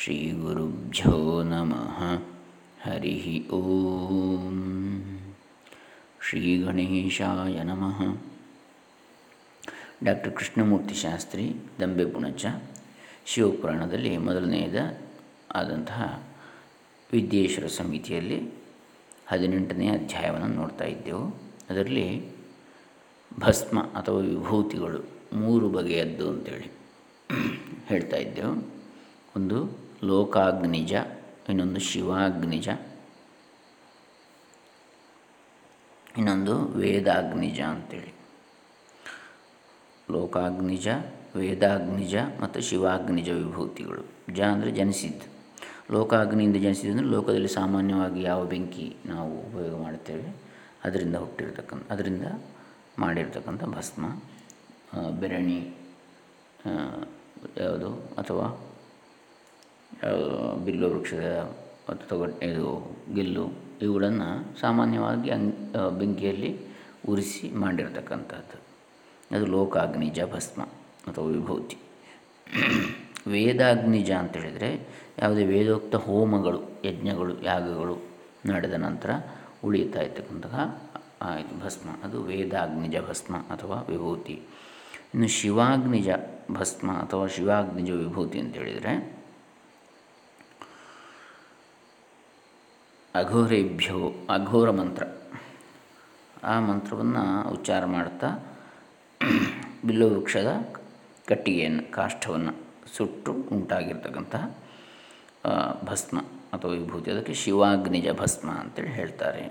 ಶ್ರೀಗುರುಭ್ಯೋ ನಮಃ. ಹರಿ ಓಂ. ಶ್ರೀ ಗಣೇಶಾಯ ನಮಃ. ಡಾಕ್ಟರ್ ಕೃಷ್ಣಮೂರ್ತಿ ಶಾಸ್ತ್ರಿ, ದಂಬೆ ಪುಣಚ, ಶಿವಪುರಾಣದಲ್ಲಿ ಮೊದಲನೆಯದ ಆದಂತಹ ವಿದ್ಯೇಶ್ವರ ಸಮಿತಿಯಲ್ಲಿ ಹದಿನೆಂಟನೇ ಅಧ್ಯಾಯವನ್ನು ನೋಡ್ತಾ ಇದ್ದೆವು. ಅದರಲ್ಲಿ ಭಸ್ಮ ಅಥವಾ ವಿಭೂತಿಗಳು ಮೂರು ಬಗೆಯದ್ದು ಅಂತೇಳಿ ಹೇಳ್ತಾ ಇದ್ದೆವು. ಒಂದು ಲೋಕಾಗ್ನಿಜ, ಇನ್ನೊಂದು ಶಿವಾಗ್ನಿಜ, ಇನ್ನೊಂದು ವೇದಾಗ್ನಿಜ ಅಂತೇಳಿ. ಲೋಕಾಗ್ನಿಜ, ವೇದಾಗ್ನಿಜ ಮತ್ತು ಶಿವಾಗ್ನಿಜ ವಿಭೂತಿಗಳು. ಜ ಅಂದರೆ ಜನಿಸಿದ್ದು. ಲೋಕಾಗ್ನಿಯಿಂದ ಜನಿಸಿದ್ದು ಅಂದರೆ ಲೋಕದಲ್ಲಿ ಸಾಮಾನ್ಯವಾಗಿ ಯಾವ ಬೆಂಕಿ ನಾವು ಉಪಯೋಗ ಮಾಡ್ತೇವೆ ಅದರಿಂದ ಹುಟ್ಟಿರ್ತಕ್ಕಂಥ, ಅದರಿಂದ ಮಾಡಿರ್ತಕ್ಕಂಥ ಭಸ್ಮ ಬೆರಣಿ ಯಾವುದು, ಅಥವಾ ಬಿಲ್ಲು ವೃಕ್ಷದ ತೊಗಟೆ ಇದು ಗಿಲ್ಲು ಇವುಗಳನ್ನು ಸಾಮಾನ್ಯವಾಗಿ ಅಂಗ್ ಬೆಂಕಿಯಲ್ಲಿ ಉರಿಸಿ ಮಾಡಿರ್ತಕ್ಕಂಥದ್ದು. ಅದು ಲೋಕಾಗ್ನಿಜ ಭಸ್ಮ ಅಥವಾ ವಿಭೂತಿ. ವೇದಾಗ್ನಿಜ ಅಂತ ಹೇಳಿದರೆ ಯಾವುದೇ ವೇದೋಕ್ತ ಹೋಮಗಳು, ಯಜ್ಞಗಳು, ಯಾಗಗಳು ನಡೆದ ನಂತರ ಉಳಿಯುತ್ತಾ ಇರ್ತಕ್ಕಂತಹ ಇದು ಭಸ್ಮ. ಅದು ವೇದಾಗ್ನಿಜ ಭಸ್ಮ ಅಥವಾ ವಿಭೂತಿ. ಇನ್ನು ಶಿವಾಗ್ನಿಜ ಭಸ್ಮ ಅಥವಾ ಶಿವಾಗ್ನಿಜ ವಿಭೂತಿ ಅಂತ ಅಘೋರೇಭ್ಯೋ, ಅಘೋರ ಮಂತ್ರ. ಆ ಮಂತ್ರವನ್ನು ಉಚ್ಚಾರ ಮಾಡ್ತಾ ಬಿಲ್ಲು ವೃಕ್ಷದ ಕಟ್ಟಿಗೆಯನ್ನು, ಕಾಷ್ಠವನ್ನು ಸುಟ್ಟು ಉಂಟಾಗಿರ್ತಕ್ಕಂತಹ ಭಸ್ಮ ಅಥವಾ ವಿಭೂತಿ. ಅದಕ್ಕೆ ಶಿವಾಗ್ನಿಜ ಭಸ್ಮ ಅಂತೇಳಿ ಹೇಳ್ತಾರೆ.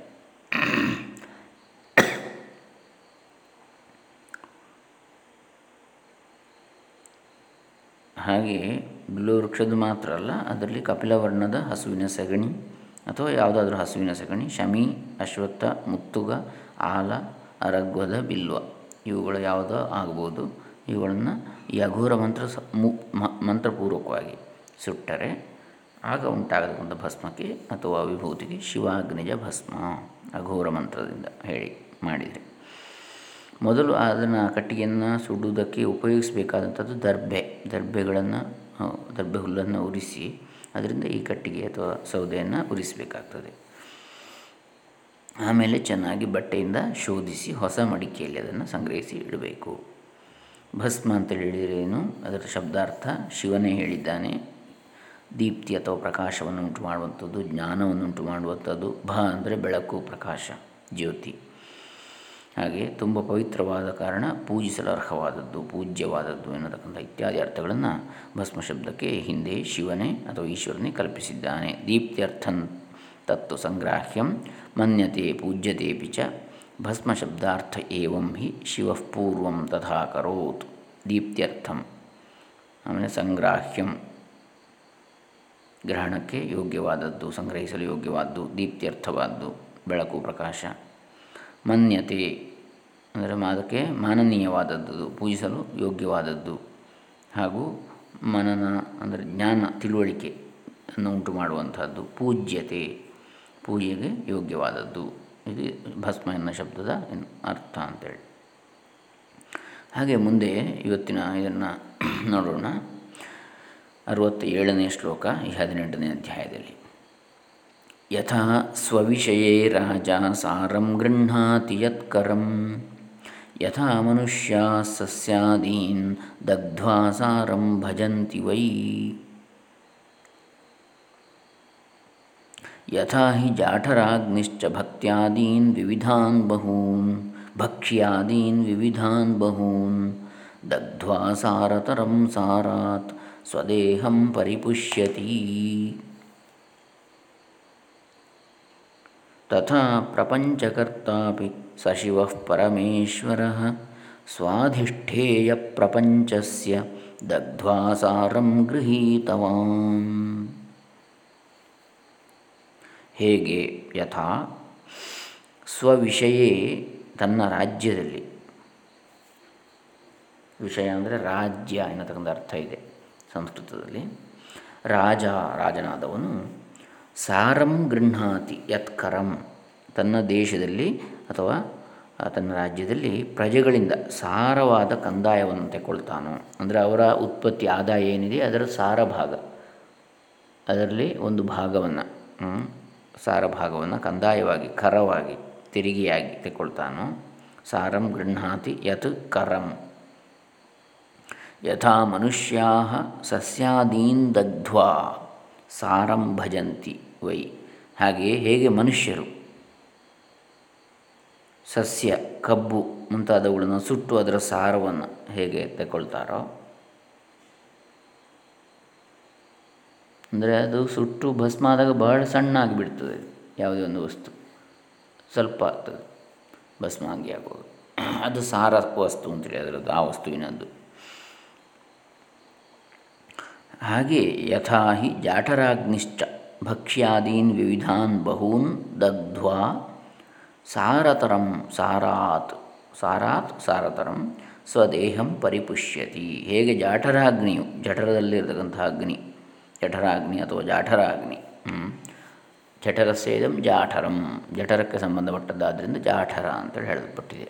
ಹಾಗೆಯೇ ಬಿಲ್ಲು ವೃಕ್ಷದ ಮಾತ್ರ ಅಲ್ಲ, ಅದರಲ್ಲಿ ಕಪಿಲವರ್ಣದ ಹಸುವಿನ ಸಗಣಿ ಅಥವಾ ಯಾವುದಾದ್ರೂ ಹಸುವಿನ ಸಗಣಿ, ಶಮಿ, ಅಶ್ವತ್ಥ, ಮುತ್ತುಗ, ಆಲ, ಅರಗ್ವದ, ಬಿಲ್ವ ಇವುಗಳು ಯಾವುದೋ ಆಗ್ಬೋದು. ಇವುಗಳನ್ನು ಈ ಅಘೋರ ಮಂತ್ರ ಸ ಮಂತ್ರಪೂರ್ವಕವಾಗಿ ಸುಟ್ಟರೆ ಆಗ ಉಂಟಾಗತಕ್ಕಂಥ ಭಸ್ಮಕ್ಕೆ ಅಥವಾ ವಿಭೂತಿಗೆ ಶಿವಾಗ್ನಿಜ ಭಸ್ಮ ಅಘೋರ ಮಂತ್ರದಿಂದ ಹೇಳಿ ಮಾಡಿದರೆ. ಮೊದಲು ಅದನ್ನು ಕಟ್ಟಿಗೆಯನ್ನು ಸುಡುವುದಕ್ಕೆ ಉಪಯೋಗಿಸಬೇಕಾದಂಥದ್ದು ದರ್ಬೆ ದರ್ಬೆಗಳನ್ನು ದರ್ಬೆ ಹುಲ್ಲನ್ನು ಉರಿಸಿ ಅದರಿಂದ ಈ ಕಟ್ಟಿಗೆ ಅಥವಾ ಸೌದೆಯನ್ನು ಉರಿಸಬೇಕಾಗ್ತದೆ. ಆಮೇಲೆ ಚೆನ್ನಾಗಿ ಬಟ್ಟೆಯಿಂದ ಶೋಧಿಸಿ ಹೊಸ ಮಡಿಕೆಯಲ್ಲಿ ಅದನ್ನು ಸಂಗ್ರಹಿಸಿ ಇಡಬೇಕು. ಭಸ್ಮ ಅಂತ ಹೇಳಿದ್ರೇನು ಅದರ ಶಬ್ದಾರ್ಥ ಶಿವನೇ ಹೇಳಿದ್ದಾನೆ. ದೀಪ್ತಿ ಅಥವಾ ಪ್ರಕಾಶವನ್ನು ಉಂಟು ಮಾಡುವಂಥದ್ದು ಜ್ಞಾನವನ್ನು ಉಂಟು ಮಾಡುವಂಥದ್ದು, ಭ ಅಂದರೆ ಬೆಳಕು, ಪ್ರಕಾಶ, ಜ್ಯೋತಿ. ಹಾಗೆ ತುಂಬ ಪವಿತ್ರವಾದ ಕಾರಣ ಪೂಜಿಸಲು ಅರ್ಹವಾದದ್ದು, ಪೂಜ್ಯವಾದದ್ದು ಎನ್ನತಕ್ಕಂಥ ಇತ್ಯಾದಿ ಅರ್ಥಗಳನ್ನು ಭಸ್ಮ ಶಬ್ದಕ್ಕೆ ಹಿಂದೆ ಶಿವನೇ ಅಥವಾ ಈಶ್ವರನೇ ಕಲ್ಪಿಸಿದ್ದಾನೆ. ದೀಪ್ತ್ಯರ್ಥನ್ ತತ್ವ ಸಂಗ್ರಾಹ್ಯಂ ಮನ್ಯತೆ ಪೂಜ್ಯತೆ ಪಿ ಭಸ್ಮ ಶಬ್ದಾರ್ಥ ಏವಂ ಹಿ ಶಿವಪೂರ್ವಂ ತಥಾ ಕರೋತ್. ದೀಪ್ತ್ಯರ್ಥಂ ಆಮೇಲೆ ಸಂಗ್ರಾಹ್ಯಂ ಗ್ರಹಣಕ್ಕೆ ಯೋಗ್ಯವಾದದ್ದು, ಸಂಗ್ರಹಿಸಲು ಯೋಗ್ಯವಾದ್ದು, ದೀಪ್ತ್ಯರ್ಥವಾದ್ದು, ಬೆಳಕು ಪ್ರಕಾಶ. ಮನ್ಯತೆ. ಅಂದರೆ ಅದಕ್ಕೆ ಮಾನನೀಯವಾದದ್ದು, ಪೂಜಿಸಲು ಯೋಗ್ಯವಾದದ್ದು. ಹಾಗೂ ಮನನ, ಅಂದರೆ ಜ್ಞಾನ ತಿಳುವಳಿಕೆಯನ್ನು ಉಂಟು ಮಾಡುವಂಥದ್ದು ಪೂಜ್ಯತೆ. ಪೂಜೆಗೆ ಯೋಗ್ಯವಾದದ್ದು. ಇದು ಭಸ್ಮ ಎನ್ನ ಶಬ್ದದ ಅರ್ಥ ಅಂತೇಳಿ. ಹಾಗೆ ಮುಂದೆ ಇವತ್ತಿನ ಇದನ್ನು ನೋಡೋಣ. ಅರವತ್ತೇಳನೇ ಶ್ಲೋಕ, ಈ ಹದಿನೆಂಟನೇ ಅಧ್ಯಾಯದಲ್ಲಿ. ಯಥಾ ಸ್ವವಿಷಯೇ ರಾಜ ಸಾರಂ ಗೃಹ್ಣಾತಿ ಯತ್ಕರಂ ಯಥಾ ಮನುಷ್ಯ ಸಸ್ಯಾದೀನ್ ದಗ್ಧ್ವಾ ಸಾರಂ ಭಜಂತಿ ವೈ ಯಥಾ ಹಿ ಜಾಠರಾಗ್ನಿಶ್ಚ ಭಕ್ತ್ಯಾದೀನ್ ವಿವಿಧಾನ್ ಬಹೂನ್ ಭಕ್ಷ್ಯಾದೀನ್ ವಿವಿಧಾನ್ ಬಹೂನ್ ದಗ್ಧ್ವಾ ಸಾರತರಂ ಸಾರಾತ್ ಸ್ವದೇಹಂ ಪರಿಪುಷ್ಯತಿ ತಥಾ ಪ್ರಪಂಚಕರ್ತಾಪಿ ಸಶಿವಃ ಪರಮೇಶ್ವರಃ ಸ್ವಾಧಿಷ್ಠೇಯ ಪ್ರಪಂಚಸ್ಯ ದಗ್ಧ್ವಾ ಸಾರಂ ಹೇಗೆ ಯಥಾ? ಸ್ವವಿಷಯೇ ತನ್ನ ರಾಜ್ಯದಲ್ಲಿ. ವಿಷಯ ಅಂದರೆ ರಾಜ್ಯ ಎನ್ನತಕ್ಕಂಥ ಅರ್ಥ ಇದೆ ಸಂಸ್ಕೃತದಲ್ಲಿ. ರಾಜ ರಾಜನಾದವನು ಸಾರಂ ಗೃಹಾತಿ ಯತ್ಕರಂ ತನ್ನ ದೇಶದಲ್ಲಿ ಅಥವಾ ತನ್ನ ರಾಜ್ಯದಲ್ಲಿ ಪ್ರಜೆಗಳಿಂದ ಸಾರವಾದ ಕಂದಾಯವನ್ನು ತೆಗೊಳ್ತಾನೋ ಅಂದರೆ ಅವರ ಉತ್ಪತ್ತಿ, ಆದಾಯ ಏನಿದೆ, ಅದರ ಸಾರ ಭಾಗ. ಅದರಲ್ಲಿ ಒಂದು ಭಾಗವನ್ನು ಸಾರ ಭಾಗವನ್ನು ಕಂದಾಯವಾಗಿ, ಕರವಾಗಿ, ತೆರಿಗೆಯಾಗಿ ತೆಗೊಳ್ತಾನೋ ಸಾರಂ ಗೃಹಾತಿ ಯತ್ ಕರಂ. ಯಥಾ ಮನುಷ್ಯಾ ಸಸ್ಯಾದೀನ್ ದಗ್ಧ್ವಾ ಸಾರಂ ಭಜಂತಿ. ವೈ. ಹಾಗೆಯೇ ಹೇಗೆ ಮನುಷ್ಯರು? ಸಸ್ಯ, ಕಬ್ಬು ಮುಂತಾದವುಗಳನ್ನು ಸುಟ್ಟು ಅದರ ಸಾರವನ್ನು ಹೇಗೆ ತಗೊಳ್ತಾರೋ ಅಂದರೆ ಅದು ಸುಟ್ಟು ಭಸ್ಮ ಆದಾಗ ಬಹಳ ಸಣ್ಣ ಆಗಿಬಿಡ್ತದೆ ಯಾವುದೇ ಒಂದು ವಸ್ತು. ಸ್ವಲ್ಪ ಆಗ್ತದೆ ಭಸ್ಮ ಆಗಿ ಆಗೋದು ಅದು ಸಾರ ವಸ್ತು ಅಂತೇಳಿ ಅದರದ್ದು ಆ ವಸ್ತುವಿನದ್ದು ಹಾಗೆ ಯಥಾಹಿ ಜಾಠರಾಗ್ನಿಶ್ಚ. ಭಕ್ಷ್ಯಾದೀನ್ ವಿವಿಧಾನ್ ಬಹೂನ್ ದಗ್ಧ್ವಾ ಸಾರತರಂ ಸಾರಾತ್ ಸಾರಾತ್ ಸಾರತರಂ ಸ್ವದೇಹಂ ಪರಿಪುಷ್ಯತಿ. ಹೇಗೆ ಜಾಠರಾಗ್ನಿಯು ಜಠರದಲ್ಲಿರತಕ್ಕಂಥ ಅಗ್ನಿ, ಜಠರಾಗ್ನಿ ಅಥವಾ ಜಾಠರಾಗ್ನಿ ಜಠರಸ್ಸೇದಂ ಜಾಠರಂ, ಜಠರಕ್ಕೆ ಸಂಬಂಧಪಟ್ಟದ್ದಾದ್ದರಿಂದ ಜಾಠರ ಅಂತೇಳಿ ಹೇಳಲ್ಪಟ್ಟಿದೆ.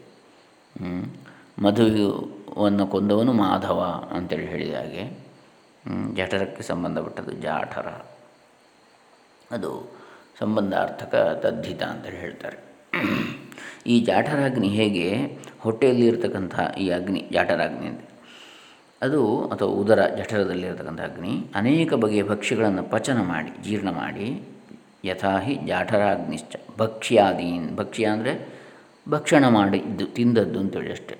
ಮಧುವನ್ನು ಕೊಂದವನು ಮಾಧವ ಅಂತೇಳಿ ಹೇಳಿದ ಹಾಗೆ ಜಠರಕ್ಕೆ ಸಂಬಂಧಪಟ್ಟದ್ದು ಜಾಠರ. ಅದು ಸಂಬಂಧಾರ್ಥಕ ತದ್ಧಿತ ಅಂತೇಳಿ ಹೇಳ್ತಾರೆ. ಈ ಜಾಠರಾಗ್ನಿ ಹೇಗೆ? ಹೊಟ್ಟೆಯಲ್ಲಿ ಇರತಕ್ಕಂಥ ಈ ಅಗ್ನಿ, ಜಾಠರಾಗ್ನಿ ಅಂತ. ಅದು ಅಥವಾ ಉದರ ಜಠರದಲ್ಲಿರತಕ್ಕಂಥ ಅಗ್ನಿ, ಅನೇಕ ಬಗೆಯ ಭಕ್ಷ್ಯಗಳನ್ನು ಪಚನ ಮಾಡಿ, ಜೀರ್ಣ ಮಾಡಿ ಯಥಾಹಿ ಜಾಠರಾಗ್ನಿಶ್ಚ, ಭಕ್ಷ್ಯಾದೀನ್, ಭಕ್ಷ್ಯ ಅಂದರೆ ಭಕ್ಷಣ ಮಾಡಿದ್ದು, ತಿಂದದ್ದು ಅಂತೇಳಿ ಅಷ್ಟೇ.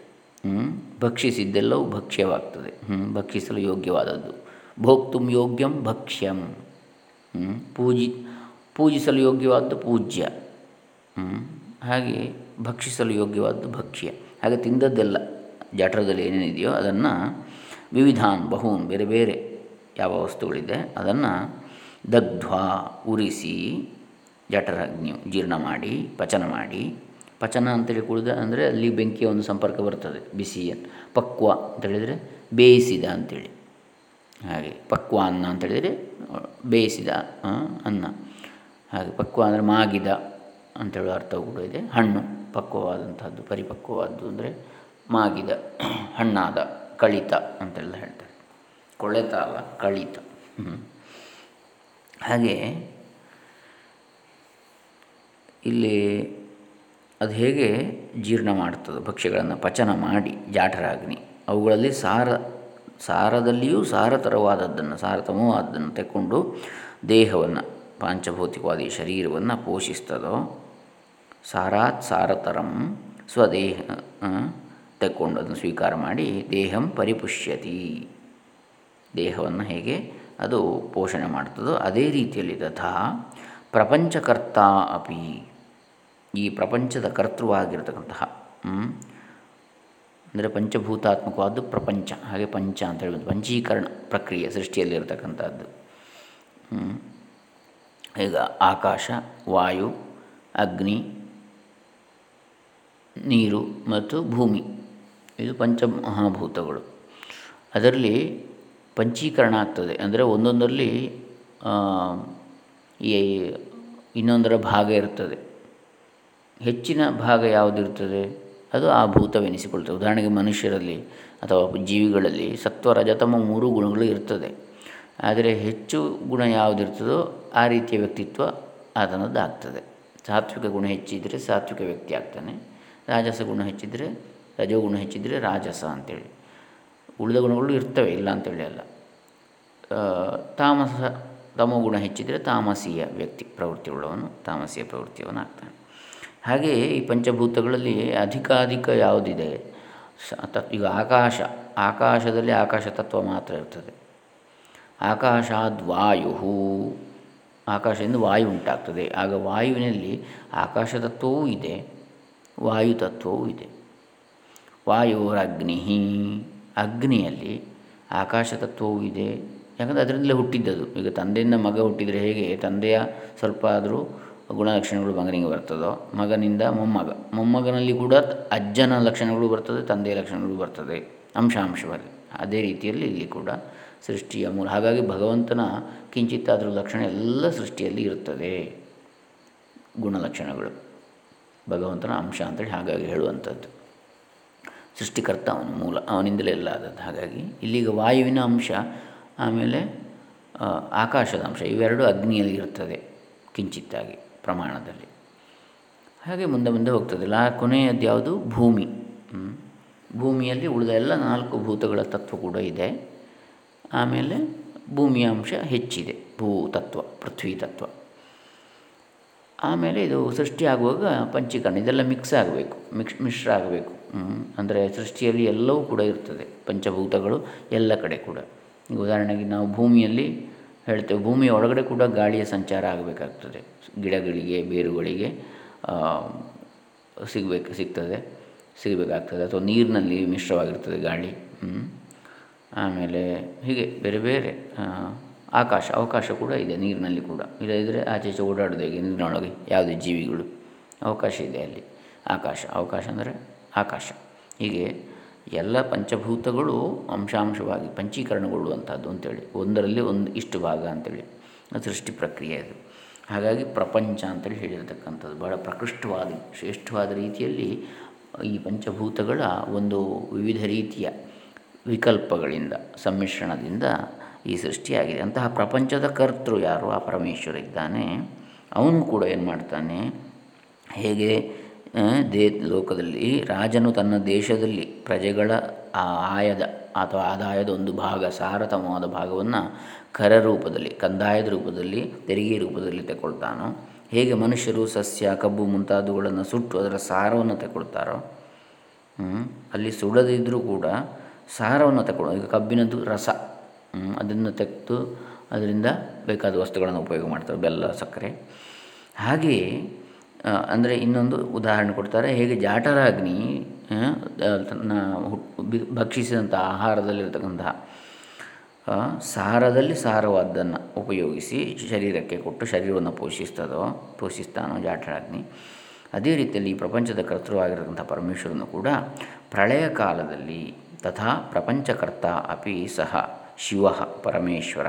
ಭಕ್ಷಿಸಿದ್ದೆಲ್ಲವೂ ಭಕ್ಷ್ಯವಾಗ್ತದೆ. ಭಕ್ಷಿಸಲು ಯೋಗ್ಯವಾದದ್ದು. ಭೋಕ್ತು ಯೋಗ್ಯಂ ಭಕ್ಷ್ಯಂ. ಪೂಜಿ ಪೂಜಿಸಲು ಯೋಗ್ಯವಾದ್ದು ಪೂಜ್ಯ. ಹಾಗೆ ಭಕ್ಷಿಸಲು ಯೋಗ್ಯವಾದ್ದು ಭಕ್ಷ್ಯ. ಹಾಗೆ ತಿಂದದ್ದೆಲ್ಲ ಜಠರದಲ್ಲಿ ಏನೇನಿದೆಯೋ ಅದನ್ನು ವಿವಿಧಾನ್ ಬಹೂನ್ ಬೇರೆ ಬೇರೆ ಯಾವ ವಸ್ತುಗಳಿದೆ ಅದನ್ನು ದಗ್ಧ್ವಾ ಉರಿಸಿ ಜಠರಗ್ನಿ ಜೀರ್ಣ ಮಾಡಿ ಪಚನ ಮಾಡಿ. ಪಚನ ಅಂತೇಳಿ ಕುಡಿದ ಅಂದರೆ ಅಲ್ಲಿ ಬೆಂಕಿಯ ಒಂದು ಸಂಪರ್ಕ ಬರ್ತದೆ ಬಿಸಿ ಪಕ್ವ ಅಂತೇಳಿದರೆ ಬೇಯಿಸಿದ ಅಂಥೇಳಿ ಹಾಗೆ ಪಕ್ವ ಅನ್ನ ಅಂತೇಳಿದರೆ ಬೇಯಿಸಿದ ಅನ್ನ. ಹಾಗೆ ಪಕ್ವ ಅಂದರೆ ಮಾಗಿದ ಅಂತೇಳುವ ಅರ್ಥವು ಕೂಡ ಇದೆ. ಹಣ್ಣು ಪಕ್ವವಾದಂಥದ್ದು ಪರಿಪಕ್ವವಾದ್ದು ಅಂದರೆ ಮಾಗಿದ, ಹಣ್ಣಾದ, ಕಳಿತ ಅಂತೆಲ್ಲ ಹೇಳ್ತಾರೆ. ಕೊಳೆತ ಅಲ್ಲ, ಕಳಿತ. ಹಾಗೆ ಇಲ್ಲಿ ಅದು ಹೇಗೆ ಜೀರ್ಣ ಮಾಡ್ತದೆ ಪಕ್ಷಿಗಳನ್ನು ಪಚನ ಮಾಡಿ, ಜಾಠರಾಗ್ನಿ, ಅವುಗಳಲ್ಲಿ ಸಾರ ಸಾರದಲ್ಲಿಯೂ ಸಾರತರವಾದದ್ದನ್ನು, ಸಾರತಮವಾದದ್ದನ್ನು ತೆಕ್ಕೊಂಡು ದೇಹವನ್ನು, ಪಾಂಚಭೌತಿಕವಾದಿ ಶರೀರವನ್ನು ಪೋಷಿಸ್ತದೋ? ಸಾರಾತ್ ಸಾರತರಂ ಸ್ವದೇಹ ತೆಕ್ಕೊಂಡು ಅದನ್ನು ಸ್ವೀಕಾರ ಮಾಡಿ ದೇಹಂ ಪರಿಪುಷ್ಯತಿ. ದೇಹವನ್ನು ಹೇಗೆ ಅದು ಪೋಷಣೆ ಮಾಡ್ತದೋ ಅದೇ ರೀತಿಯಲ್ಲಿ ತಥಾ ಪ್ರಪಂಚಕರ್ತ ಅಪಿ. ಈ ಪ್ರಪಂಚದ ಕರ್ತೃವಾಗಿರತಕ್ಕಂತಹ ಅಂದರೆ ಪಂಚಭೂತಾತ್ಮಕವಾದ್ದು ಪ್ರಪಂಚ, ಹಾಗೆ ಪಂಚ ಅಂತ ಹೇಳ್ಬೋದು. ಪಂಚೀಕರಣ ಪ್ರಕ್ರಿಯೆ ಸೃಷ್ಟಿಯಲ್ಲಿರತಕ್ಕಂಥದ್ದು. ಈಗ ಆಕಾಶ, ವಾಯು, ಅಗ್ನಿ, ನೀರು ಮತ್ತು ಭೂಮಿ. ಇದು ಪಂಚಮಹಾಭೂತಗಳು ಅದರಲ್ಲಿ ಪಂಚೀಕರಣ ಆಗ್ತದೆ. ಅಂದರೆ ಒಂದೊಂದರಲ್ಲಿ ಈ ಇನ್ನೊಂದರ ಭಾಗ ಇರ್ತದೆ. ಹೆಚ್ಚಿನ ಭಾಗ ಯಾವುದಿರ್ತದೆ? ಅದು ಆ ಭೂತವೆನಿಸಿಕೊಳ್ತದೆ ಉದಾಹರಣೆಗೆ ಮನುಷ್ಯರಲ್ಲಿ ಅಥವಾ ಜೀವಿಗಳಲ್ಲಿ ಸತ್ವ ರಜತಮ ಮೂರು ಗುಣಗಳು ಇರ್ತದೆ. ಆದರೆ ಹೆಚ್ಚು ಗುಣ ಯಾವುದಿರ್ತದೋ ಆ ರೀತಿಯ ವ್ಯಕ್ತಿತ್ವ ಆತನದ್ದು ಸಾತ್ವಿಕ ಗುಣ ಹೆಚ್ಚಿದರೆ ಸಾತ್ವಿಕ ವ್ಯಕ್ತಿ ಆಗ್ತಾನೆ. ರಾಜಸ ಗುಣ ಹೆಚ್ಚಿದರೆ ರಜೋಗುಣ ಹೆಚ್ಚಿದರೆ ರಾಜಸ ಅಂತೇಳಿ. ಉಳಿದ ಗುಣಗಳು ಇರ್ತವೆ, ಇಲ್ಲ ಅಂತೇಳಿ ಅಲ್ಲ. ತಾಮಸ ತಮೋಗುಣ ಹೆಚ್ಚಿದರೆ ತಾಮಸೀಯ ವ್ಯಕ್ತಿ ಪ್ರವೃತ್ತಿ ಉಳ್ಳವನು ತಾಮಸೀಯ ಪ್ರವೃತ್ತಿಯವನು ಆಗ್ತಾನೆ ಹಾಗೆಯೇ ಈ ಪಂಚಭೂತಗಳಲ್ಲಿ ಅಧಿಕಾಧಿಕ ಯಾವುದಿದೆ? ತತ್ ಈಗ ಆಕಾಶ, ಆಕಾಶದಲ್ಲಿ ಆಕಾಶ ತತ್ವ ಮಾತ್ರ ಇರ್ತದೆ. ಆಕಾಶಾದ್ವಾಯು ಆಕಾಶದಿಂದ ವಾಯು ಉಂಟಾಗ್ತದೆ. ಆಗ ವಾಯುವಿನಲ್ಲಿ ಆಕಾಶ ತತ್ವವೂ ಇದೆ ವಾಯು ತತ್ವವೂ ಇದೆ. ವಾಯುರಗ್ನಿ, ಅಗ್ನಿಯಲ್ಲಿ ಆಕಾಶ ತತ್ವವೂ ಇದೆ. ಯಾಕಂದರೆ ಅದರಿಂದಲೇ ಹುಟ್ಟಿದ್ದದು. ಈಗ ತಂದೆಯಿಂದ ಮಗ ಹುಟ್ಟಿದರೆ ಹೇಗೆ? ತಂದೆಯ ಸ್ವಲ್ಪ ಆದರೂ ಗುಣಲಕ್ಷಣಗಳು ಮಗನಿಗೆ ಬರ್ತದೋ? ಮಗನಿಂದ ಮೊಮ್ಮಗ. ಮೊಮ್ಮಗನಲ್ಲಿ ಕೂಡ ಅಜ್ಜನ ಲಕ್ಷಣಗಳು ಬರ್ತದೆ, ತಂದೆಯ ಲಕ್ಷಣಗಳು ಬರ್ತದೆ, ಅಂಶಾಂಶವಾಗಿ. ಅದೇ ರೀತಿಯಲ್ಲಿ ಇಲ್ಲಿ ಕೂಡ ಸೃಷ್ಟಿಯ ಮೂಲ. ಹಾಗಾಗಿ ಭಗವಂತನ ಕಿಂಚಿತ್ತಾದರೂ ಲಕ್ಷಣ ಎಲ್ಲ ಸೃಷ್ಟಿಯಲ್ಲಿ ಇರುತ್ತದೆ. ಗುಣಲಕ್ಷಣಗಳು. ಭಗವಂತನ ಅಂಶ ಅಂತೇಳಿ ಹಾಗಾಗಿ ಹೇಳುವಂಥದ್ದು. ಸೃಷ್ಟಿಕರ್ತ ಅವನು ಮೂಲ, ಅವನಿಂದಲೇ ಎಲ್ಲ ಆದದ್ದು. ಹಾಗಾಗಿ ಇಲ್ಲಿಗ ವಾಯುವಿನ ಅಂಶ, ಆಮೇಲೆ ಆಕಾಶದ ಅಂಶ, ಇವೆರಡು ಅಗ್ನಿಯಲ್ಲಿ ಇರ್ತದೆ, ಕಿಂಚಿತ್ತಾಗಿ. ಪ್ರಮಾಣದಲ್ಲಿ. ಹಾಗೆ ಮುಂದೆ ಮುಂದೆ ಹೋಗ್ತದೆ. ಲಾ ಕೊನೆಯದ್ದು ಯಾವುದು? ಭೂಮಿ. ಭೂಮಿಯಲ್ಲಿ ಉಳಿದ ಎಲ್ಲ ನಾಲ್ಕು ಭೂತಗಳ ತತ್ವ ಕೂಡ ಇದೆ. ಆಮೇಲೆ ಭೂಮಿಯ ಅಂಶ ಹೆಚ್ಚಿದೆ. ಭೂ ತತ್ವ, ಪೃಥ್ವಿ ತತ್ವ. ಆಮೇಲೆ ಇದು ಸೃಷ್ಟಿ ಆಗುವಾಗ ಪಂಚೀಕರಣ, ಇದೆಲ್ಲ ಮಿಕ್ಸ್ ಆಗಬೇಕು. ಮಿಕ್ಸ್ ಮಿಶ್ರ ಆಗಬೇಕು. ಅಂದರೆ ಸೃಷ್ಟಿಯಲ್ಲಿ ಎಲ್ಲವೂ ಕೂಡ ಇರ್ತದೆ. ಪಂಚಭೂತಗಳು ಎಲ್ಲ ಕಡೆ ಕೂಡ. ಈಗ ಉದಾಹರಣೆಗೆ ನಾವು ಭೂಮಿಯಲ್ಲಿ ಹೇಳ್ತೇವೆ. ಭೂಮಿಯ ಒಳಗಡೆ ಕೂಡ ಗಾಳಿಯ ಸಂಚಾರ ಆಗಬೇಕಾಗ್ತದೆ. ಗಿಡಗಳಿಗೆ, ಬೇರುಗಳಿಗೆ ಸಿಗಬೇಕು, ಸಿಗ್ತದೆ. ಸಿಗಬೇಕಾಗ್ತದೆ. ಅಥವಾ ನೀರಿನಲ್ಲಿ ಮಿಶ್ರವಾಗಿರ್ತದೆ ಗಾಳಿ. ಆಮೇಲೆ ಹೀಗೆ ಬೇರೆ ಬೇರೆ ಆಕಾಶ, ಅವಕಾಶ ಕೂಡ ಇದೆ ನೀರಿನಲ್ಲಿ ಕೂಡ. ಇಲ್ಲದಿದ್ದರೆ ಆಚೆ ಈಚೆ ಓಡಾಡೋದು ಹೇಗೆ? ನೀರಿನೊಳಗೆ ಯಾವುದೇ ಜೀವಿಗಳು ಅವಕಾಶ ಇದೆ ಅಲ್ಲಿ. ಆಕಾಶ, ಅವಕಾಶ ಅಂದರೆ ಆಕಾಶ. ಹೀಗೆ ಎಲ್ಲ ಪಂಚಭೂತಗಳು ಅಂಶಾಂಶವಾಗಿ ಪಂಚೀಕರಣಗೊಳ್ಳುವಂಥದ್ದು ಅಂತೇಳಿ. ಒಂದರಲ್ಲಿ ಒಂದು ಇಷ್ಟು ಭಾಗ ಅಂತೇಳಿ. ಸೃಷ್ಟಿ ಪ್ರಕ್ರಿಯೆ ಅದು ಹಾಗಾಗಿ ಪ್ರಪಂಚ ಅಂತೇಳಿ ಹೇಳಿರ್ತಕ್ಕಂಥದ್ದು. ಬಹಳ ಪ್ರಕೃಷ್ಟವಾದ, ಶ್ರೇಷ್ಠವಾದ ರೀತಿಯಲ್ಲಿ ಈ ಪಂಚಭೂತಗಳ ಒಂದು ವಿವಿಧ ರೀತಿಯ ವಿಕಲ್ಪಗಳಿಂದ, ಸಮ್ಮಿಶ್ರಣದಿಂದ ಈ ಸೃಷ್ಟಿಯಾಗಿದೆ. ಅಂತಹ ಪ್ರಪಂಚದ ಕರ್ತೃ ಯಾರು? ಆ ಪರಮೇಶ್ವರ ಇದ್ದಾನೆ. ಅವನು ಕೂಡ ಏನು ಮಾಡ್ತಾನೆ ಹೇಗೆ ದೇ, ಲೋಕದಲ್ಲಿ, ರಾಜನು ತನ್ನ ದೇಶದಲ್ಲಿ ಪ್ರಜೆಗಳ ಆಯದ ಅಥವಾ ಆದಾಯದ ಒಂದು ಭಾಗ, ಸಾರತಮವಾದ ಭಾಗವನ್ನು ಕರ ರೂಪದಲ್ಲಿ, ಕಂದಾಯದ ರೂಪದಲ್ಲಿ, ತೆರಿಗೆ ರೂಪದಲ್ಲಿ ತಗೊಳ್ತಾನೋ ಹೇಗೆ ಮನುಷ್ಯರು ಸಸ್ಯ, ಕಬ್ಬು ಮುಂತಾದವುಗಳನ್ನು ಸುಟ್ಟು ಅದರ ಸಾರವನ್ನು ತಗೊಳ್ತಾರೋ ಅಲ್ಲಿ ಸುಡದಿದ್ದರೂ ಕೂಡ ಸಾರವನ್ನು ತಗೊಳ್ಳೋ ಈಗ ಕಬ್ಬಿನದ್ದು ರಸ ಅದನ್ನು ತೆಗೆದು ಅದರಿಂದ ಬೇಕಾದ ವಸ್ತುಗಳನ್ನು ಉಪಯೋಗ ಮಾಡ್ತಾರೆ, ಬೆಲ್ಲ, ಸಕ್ಕರೆ. ಹಾಗೆಯೇ ಅಂದರೆ ಇನ್ನೊಂದು ಉದಾಹರಣೆ ಕೊಡ್ತಾರೆ. ಹೇಗೆ ಜಾಟರಾಗ್ನಿ ತನ್ನ ಭಕ್ಷಿಸಿದಂಥ ಆಹಾರದಲ್ಲಿರ್ತಕ್ಕಂತಹ ಸಾರದಲ್ಲಿ ಸಾರವಾದ್ದನ್ನು ಉಪಯೋಗಿಸಿ ಶರೀರಕ್ಕೆ ಕೊಟ್ಟು ಶರೀರವನ್ನು ಪೋಷಿಸ್ತದೋ, ಪೋಷಿಸ್ತಾನೋ ಜಾಟರಾಗ್ನಿ ಅದೇ ರೀತಿಯಲ್ಲಿ ಈ ಪ್ರಪಂಚದ ಕರ್ತೃವಾಗಿರತಕ್ಕಂಥ ಪರಮೇಶ್ವರನು ಕೂಡ ಪ್ರಳಯ ಕಾಲದಲ್ಲಿ ತಥಾ ಪ್ರಪಂಚಕರ್ತ ಅಪಿ ಸಹ ಶಿವ ಪರಮೇಶ್ವರ.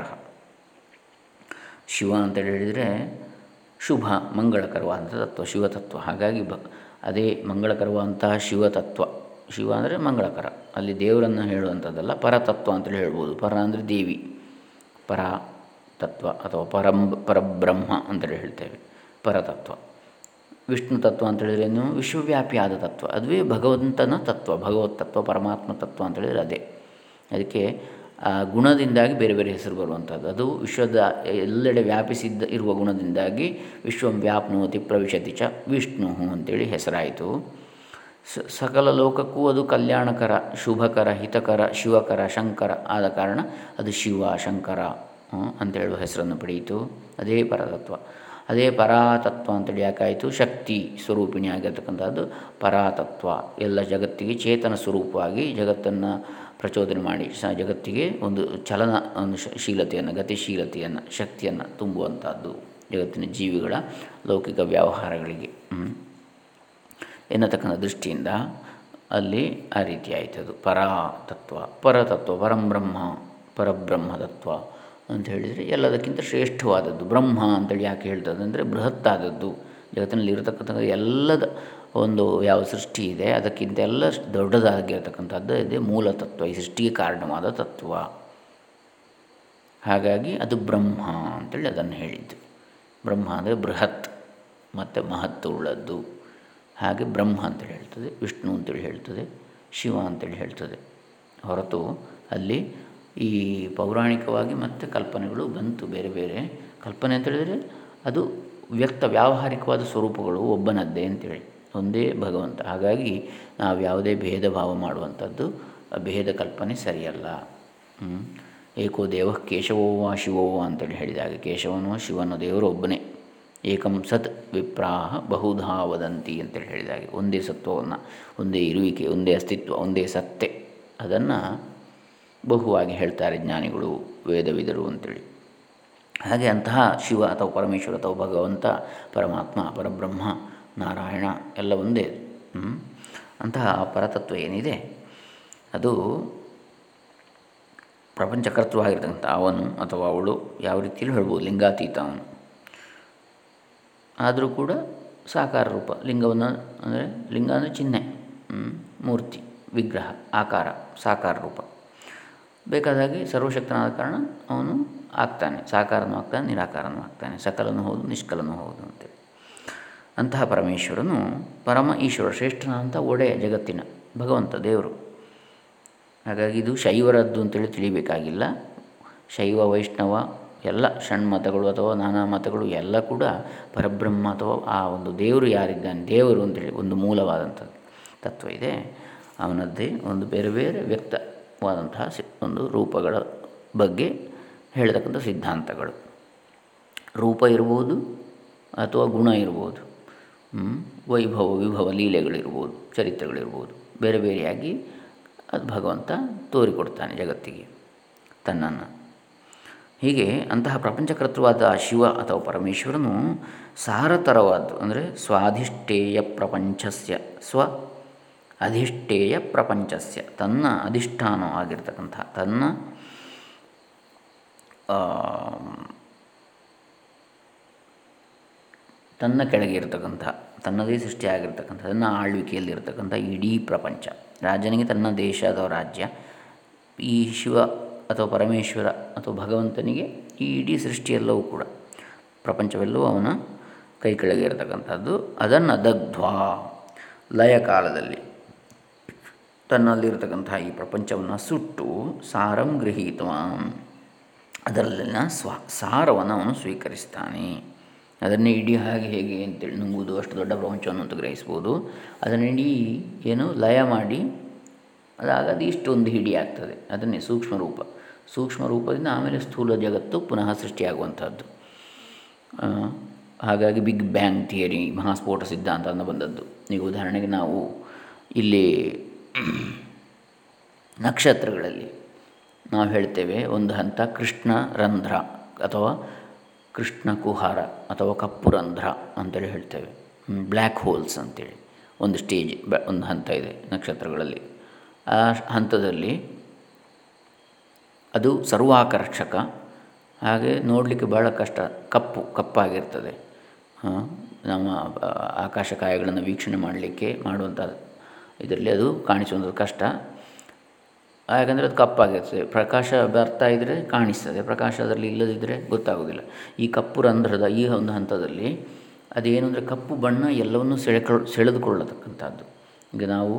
ಶಿವ ಅಂತೇಳಿ ಹೇಳಿದರೆ ಶುಭ ಮಂಗಳಕರವಾದಂಥ ತತ್ವ ಶಿವತತ್ವ ಹಾಗಾಗಿ ಬ, ಅದೇ ಮಂಗಳಕರವಾದಂತಹ ಶಿವತತ್ವ ಶಿವ ಅಂದರೆ ಮಂಗಳಕರ. ಅಲ್ಲಿ ದೇವರನ್ನು ಹೇಳುವಂಥದ್ದಲ್ಲ ಪರತತ್ವ ಅಂತೇಳಿ ಹೇಳ್ಬೋದು. ಪರ ಅಂದರೆ ದೇವಿ. ಪರ ತತ್ವ ಅಥವಾ ಪರಂ ಪರಬ್ರಹ್ಮ ಅಂತೇಳಿ ಹೇಳ್ತೇವೆ. ಪರತತ್ವ. ವಿಷ್ಣು ತತ್ವ ಅಂತ ಏನು? ವಿಶ್ವವ್ಯಾಪಿಯಾದ ತತ್ವ. ಅದುವೇ ಭಗವಂತನ ತತ್ವ. ಭಗವತ್ ತತ್ವ, ಪರಮಾತ್ಮ ತತ್ವ ಅಂತೇಳಿದರೆ ಅದೇ. ಅದಕ್ಕೆ ಆ ಗುಣದಿಂದಾಗಿ ಬೇರೆ ಬೇರೆ ಹೆಸರು ಬರುವಂಥದ್ದು. ಅದು ವಿಶ್ವದ ಎಲ್ಲೆಡೆ ವ್ಯಾಪಿಸಿದ್ದ ಇರುವ ಗುಣದಿಂದಾಗಿ ವಿಶ್ವಂ ವ್ಯಾಪ್ನೋತಿ ಪ್ರವಿಶತಿ ಚ ವಿಷ್ಣು ಅಂತೇಳಿ ಹೆಸರಾಯಿತು. ಸ ಸಕಲ ಲೋಕಕ್ಕೂ ಅದು ಕಲ್ಯಾಣಕರ, ಶುಭಕರ, ಹಿತಕರ, ಶಿವಕರ, ಶಂಕರ ಆದ ಕಾರಣ ಅದು ಶಿವ, ಶಂಕರ ಅಂತ ಹೇಳುವ ಹೆಸರನ್ನು ಪಡೆಯಿತು. ಅದೇ ಪರತತ್ವ. ಅದೇ ಪರಾತತ್ವ ಅಂತೇಳಿ ಯಾಕಾಯಿತು? ಶಕ್ತಿ ಸ್ವರೂಪಿಣಿ ಆಗಿರ್ತಕ್ಕಂಥದ್ದು ಪರಾತತ್ವ. ಎಲ್ಲ ಜಗತ್ತಿಗೆ ಚೇತನ ಸ್ವರೂಪವಾಗಿ ಜಗತ್ತನ್ನು ಪ್ರಚೋದನೆ ಮಾಡಿ ಸ ಜಗತ್ತಿಗೆ ಒಂದು ಚಲನ, ಒಂದು ಶೀಲತೆಯನ್ನು, ಗತಿಶೀಲತೆಯನ್ನು, ಶಕ್ತಿಯನ್ನು ತುಂಬುವಂಥದ್ದು ಜಗತ್ತಿನ ಜೀವಿಗಳ ಲೌಕಿಕ ವ್ಯವಹಾರಗಳಿಗೆ. ಎನ್ನತಕ್ಕಂಥ ದೃಷ್ಟಿಯಿಂದ ಅಲ್ಲಿ ಆ ರೀತಿ ಆಯಿತದು ಪರಾತತ್ವ, ಪರತತ್ವ ಪರಂಬ್ರಹ್ಮ ಪರಬ್ರಹ್ಮ ತತ್ವ ಅಂತ ಹೇಳಿದರೆ ಎಲ್ಲದಕ್ಕಿಂತ ಶ್ರೇಷ್ಠವಾದದ್ದು. ಬ್ರಹ್ಮ ಅಂತೇಳಿ ಯಾಕೆ ಹೇಳ್ತದೆ ಅಂದರೆ ಬೃಹತ್ತಾದದ್ದು. ಜಗತ್ತಿನಲ್ಲಿ ಇರತಕ್ಕಂಥ ಎಲ್ಲದ ಒಂದು ಯಾವ ಸೃಷ್ಟಿ ಇದೆ, ಅದಕ್ಕಿಂತ ಎಲ್ಲ ದೊಡ್ಡದಾಗಿರ್ತಕ್ಕಂಥದ್ದು ಇದೆ ಮೂಲ ತತ್ವ, ಈ ಸೃಷ್ಟಿಗೆ ಕಾರಣವಾದ ತತ್ವ. ಹಾಗಾಗಿ ಅದು ಬ್ರಹ್ಮ ಅಂತೇಳಿ ಅದನ್ನು ಹೇಳಿದ್ದು. ಬ್ರಹ್ಮ ಅಂದರೆ ಬೃಹತ್, ಮತ್ತು ಮಹತ್ವವುಳ್ಳದ್ದು ಹಾಗೆ ಬ್ರಹ್ಮ ಅಂತೇಳಿ ಹೇಳ್ತದೆ, ವಿಷ್ಣು ಅಂತೇಳಿ ಹೇಳ್ತದೆ, ಶಿವ ಅಂತೇಳಿ ಹೇಳ್ತದೆ. ಹೊರತು ಅಲ್ಲಿ ಈ ಪೌರಾಣಿಕವಾಗಿ ಮತ್ತು ಕಲ್ಪನೆಗಳು ಬಂತು ಬೇರೆ ಬೇರೆ. ಕಲ್ಪನೆ ಅಂತೇಳಿದರೆ ಅದು ವ್ಯಕ್ತ ವ್ಯಾವಹಾರಿಕವಾದ ಸ್ವರೂಪಗಳು ಒಬ್ಬನದ್ದೇ ಅಂತೇಳಿ. ಒಂದೇ ಭಗವಂತ. ಹಾಗಾಗಿ ನಾವು ಯಾವುದೇ ಭೇದ ಭಾವ ಮಾಡುವಂಥದ್ದು, ಭೇದ ಕಲ್ಪನೆ ಸರಿಯಲ್ಲ. ಏಕೋ ದೇವ ಕೇಶವೋವ ಶಿವೋವ ಅಂತೇಳಿ ಹೇಳಿದಾಗ ಕೇಶವನೋ ಶಿವನ ದೇವರು ಒಬ್ಬನೇ. ಏಕಂ ಸತ್ ವಿಪ್ರಾಹ ಬಹುಧಾ ವದಂತಿ ಅಂತೇಳಿ ಹೇಳಿದಾಗ ಒಂದೇ ಸತ್ವವನ್ನು, ಒಂದೇ ಇರುವಿಕೆ, ಒಂದೇ ಅಸ್ತಿತ್ವ, ಒಂದೇ ಸತ್ತೆ ಅದನ್ನು ಬಹುವಾಗಿ ಹೇಳ್ತಾರೆ ಜ್ಞಾನಿಗಳು, ವೇದವಿದರು ಅಂತೇಳಿ. ಹಾಗೆ ಅಂತಹ ಶಿವ ಅಥವಾ ಪರಮೇಶ್ವರ ಅಥವಾ ಭಗವಂತ, ಪರಮಾತ್ಮ, ಪರಬ್ರಹ್ಮ ನಾರಾಯಣ ಎಲ್ಲ ಒಂದೇ. ಅಂತಹ ಪರತತ್ವ ಏನಿದೆ? ಅದು ಪ್ರಪಂಚಕರ್ತೃವಾಗಿರ್ತಕ್ಕಂಥ ಅವನು ಅಥವಾ ಅವಳು ಯಾವ ರೀತಿಯಲ್ಲಿ ಹೇಳ್ಬೋದು? ಲಿಂಗಾತೀತ ಅವನು. ಆದರೂ ಕೂಡ ಸಾಕಾರ ರೂಪ. ಲಿಂಗವನ್ನು ಅಂದರೆ ಲಿಂಗ ಅಂದರೆ ಚಿಹ್ನೆ. ಮೂರ್ತಿ, ವಿಗ್ರಹ, ಆಕಾರ, ಸಾಕಾರ ರೂಪ. ಬೇಕಾದಾಗಿ ಸರ್ವಶಕ್ತನಾದ ಕಾರಣ ಅವನು ಆಗ್ತಾನೆ. ಸಾಕಾರನೂ ಆಗ್ತಾನೆ, ನಿರಾಕಾರನೂ ಆಗ್ತಾನೆ. ಸಕಲನೂ ಹೌದು, ನಿಷ್ಕಲನೂ ಹೌದು ಅಂತೇಳಿ ಅಂತಹ ಪರಮೇಶ್ವರನು ಪರಮ ಈಶ್ವರ ಶ್ರೇಷ್ಠನಾದಂಥ ಒಡೆಯ ಜಗತ್ತಿನ ಭಗವಂತ ದೇವರು. ಹಾಗಾಗಿ ಇದು ಶೈವರದ್ದು ಅಂತೇಳಿ ತಿಳಿಬೇಕಾಗಿಲ್ಲ. ಶೈವ, ವೈಷ್ಣವ, ಎಲ್ಲ ಷಣ್ಮತಗಳು ಅಥವಾ ನಾನಾ ಮತಗಳು ಎಲ್ಲ ಕೂಡ ಪರಬ್ರಹ್ಮ ಅಥವಾ ಆ ಒಂದು ದೇವರು ಯಾರಿದ್ದಾನೆ, ದೇವರು ಅಂತೇಳಿ ಒಂದು ಮೂಲವಾದಂಥದ್ದು ತತ್ವ ಇದೆ. ಅವನದ್ದೇ ಒಂದು ಬೇರೆ ಬೇರೆ ವ್ಯಕ್ತವಾದಂತಹ ಒಂದು ರೂಪಗಳ ಬಗ್ಗೆ ಹೇಳತಕ್ಕಂಥ ಸಿದ್ಧಾಂತಗಳು. ರೂಪ ಇರ್ಬೋದು ಅಥವಾ ಗುಣ ಇರ್ಬೋದು. ವೈಭವ, ವಿಭವ ಲೀಲೆಗಳಿರ್ಬೋದು, ಚರಿತ್ರೆಗಳಿರ್ಬೋದು, ಬೇರೆ ಬೇರೆಯಾಗಿ ಅದು ಭಗವಂತ ತೋರಿಕೊಡ್ತಾನೆ ಜಗತ್ತಿಗೆ ತನ್ನನ್ನು. ಹೀಗೆ ಅಂತಹ ಪ್ರಪಂಚಕರ್ತೃವಾದ ಶಿವ ಅಥವಾ ಪರಮೇಶ್ವರನು ಸಾರತರವಾದ್ದು, ಅಂದರೆ ಸ್ವಾಧಿಷ್ಠೇಯ ಪ್ರಪಂಚಸ್ಯ, ಸ್ವ ಅಧಿಷ್ಠೇಯ ಪ್ರಪಂಚಸ್ಯ, ತನ್ನ ಅಧಿಷ್ಠಾನವಾಗಿರ್ತಕ್ಕಂಥ, ತನ್ನ ತನ್ನ ಕೆಳಗೆ ಇರತಕ್ಕಂಥ, ತನ್ನದೇ ಸೃಷ್ಟಿಯಾಗಿರ್ತಕ್ಕಂಥ, ತನ್ನ ಆಳ್ವಿಕೆಯಲ್ಲಿರ್ತಕ್ಕಂಥ ಇಡೀ ಪ್ರಪಂಚ. ರಾಜನಿಗೆ ತನ್ನ ದೇಶ ಅಥವಾ ರಾಜ್ಯ, ಈ ಶಿವ ಅಥವಾ ಪರಮೇಶ್ವರ ಅಥವಾ ಭಗವಂತನಿಗೆ ಈ ಇಡೀ ಸೃಷ್ಟಿಯೆಲ್ಲವೂ ಕೂಡ. ಪ್ರಪಂಚವೆಲ್ಲವೂ ಅವನ ಕೈ ಕೆಳಗೆ ಇರತಕ್ಕಂಥದ್ದು. ಅದನ್ನು ದಗ್ಧ್ವಾ ಲಯ ಕಾಲದಲ್ಲಿ ತನ್ನಲ್ಲಿರತಕ್ಕಂಥ ಈ ಪ್ರಪಂಚವನ್ನು ಸುಟ್ಟು ಸಾರಂ ಗೃಹೀತವಾಂ. ಅದರಲ್ಲಿನ ಸ್ವ, ಸಾರವನ್ನು ಅವನು ಸ್ವೀಕರಿಸ್ತಾನೆ. ಅದನ್ನೇ ಇಡೀ ಹಾಗೆ ಹೇಗೆ ಅಂತೇಳಿ ನುಂಗುವುದು ಅಷ್ಟು ದೊಡ್ಡ ಪ್ರಪಂಚವನ್ನು ಅಂತ ಗ್ರಹಿಸ್ಬೋದು. ಅದನ್ನಿಡೀ ಏನು ಲಯ ಮಾಡಿ ಅದಾಗದು ಇಷ್ಟೊಂದು ಹಿಡಿ ಆಗ್ತದೆ. ಅದನ್ನೇ ಸೂಕ್ಷ್ಮ ರೂಪ. ಸೂಕ್ಷ್ಮ ರೂಪದಿಂದ ಆಮೇಲೆ ಸ್ಥೂಲ ಜಗತ್ತು ಪುನಃ ಸೃಷ್ಟಿಯಾಗುವಂಥದ್ದು ಹಾಗಾಗಿ ಬಿಗ್ ಬ್ಯಾಂಗ್ ಥಿಯರಿ, ಮಹಾಸ್ಫೋಟ ಸಿದ್ಧಾಂತ ಅಂತ ಬಂದದ್ದು. ಈಗ ಉದಾಹರಣೆಗೆ ನಾವು ಇಲ್ಲಿ ನಕ್ಷತ್ರಗಳಲ್ಲಿ ನಾವು ಹೇಳ್ತೇವೆ ಒಂದು ಹಂತ ಕೃಷ್ಣ ರಂಧ್ರ ಅಥವಾ ಕೃಷ್ಣ ಕುಹಾರ ಅಥವಾ ಕಪ್ಪು ರಂಧ್ರ ಅಂತೇಳಿ ಹೇಳ್ತೇವೆ. ಬ್ಲ್ಯಾಕ್ ಹೋಲ್ಸ್ ಅಂತೇಳಿ. ಒಂದು ಸ್ಟೇಜ್ ಒಂದು ಹಂತ ಇದೆ ನಕ್ಷತ್ರಗಳಲ್ಲಿ. ಆ ಹಂತದಲ್ಲಿ ಅದು ಸರ್ವಾಕರ್ಷಕ. ಹಾಗೆ ನೋಡಲಿಕ್ಕೆ ಭಾಳ ಕಷ್ಟ. ಕಪ್ಪು, ಕಪ್ಪಾಗಿರ್ತದೆ. ನಮ್ಮ ಆಕಾಶಕಾಯಗಳನ್ನು ವೀಕ್ಷಣೆ ಮಾಡಲಿಕ್ಕೆ ಮಾಡುವಂಥ ಇದರಲ್ಲಿ ಅದು ಕಾಣಿಸುವಂಥದ್ದು ಕಷ್ಟ. ಯಾಕಂದರೆ ಅದು ಕಪ್ಪಾಗಿರ್ತದೆ. ಪ್ರಕಾಶ ಬರ್ತಾ ಇದ್ದರೆ ಕಾಣಿಸ್ತದೆ. ಪ್ರಕಾಶ ಅದರಲ್ಲಿ ಇಲ್ಲದಿದ್ದರೆ ಗೊತ್ತಾಗೋದಿಲ್ಲ. ಈ ಕಪ್ಪು ರಂಧ್ರದ, ಈ ಒಂದು ಹಂತದಲ್ಲಿ ಅದೇನು ಅಂದರೆ ಕಪ್ಪು ಬಣ್ಣ ಎಲ್ಲವನ್ನೂ ಸೆಳೆಕೊಳ್ ಸೆಳೆದುಕೊಳ್ಳತಕ್ಕಂಥದ್ದು. ಈಗ ನಾವು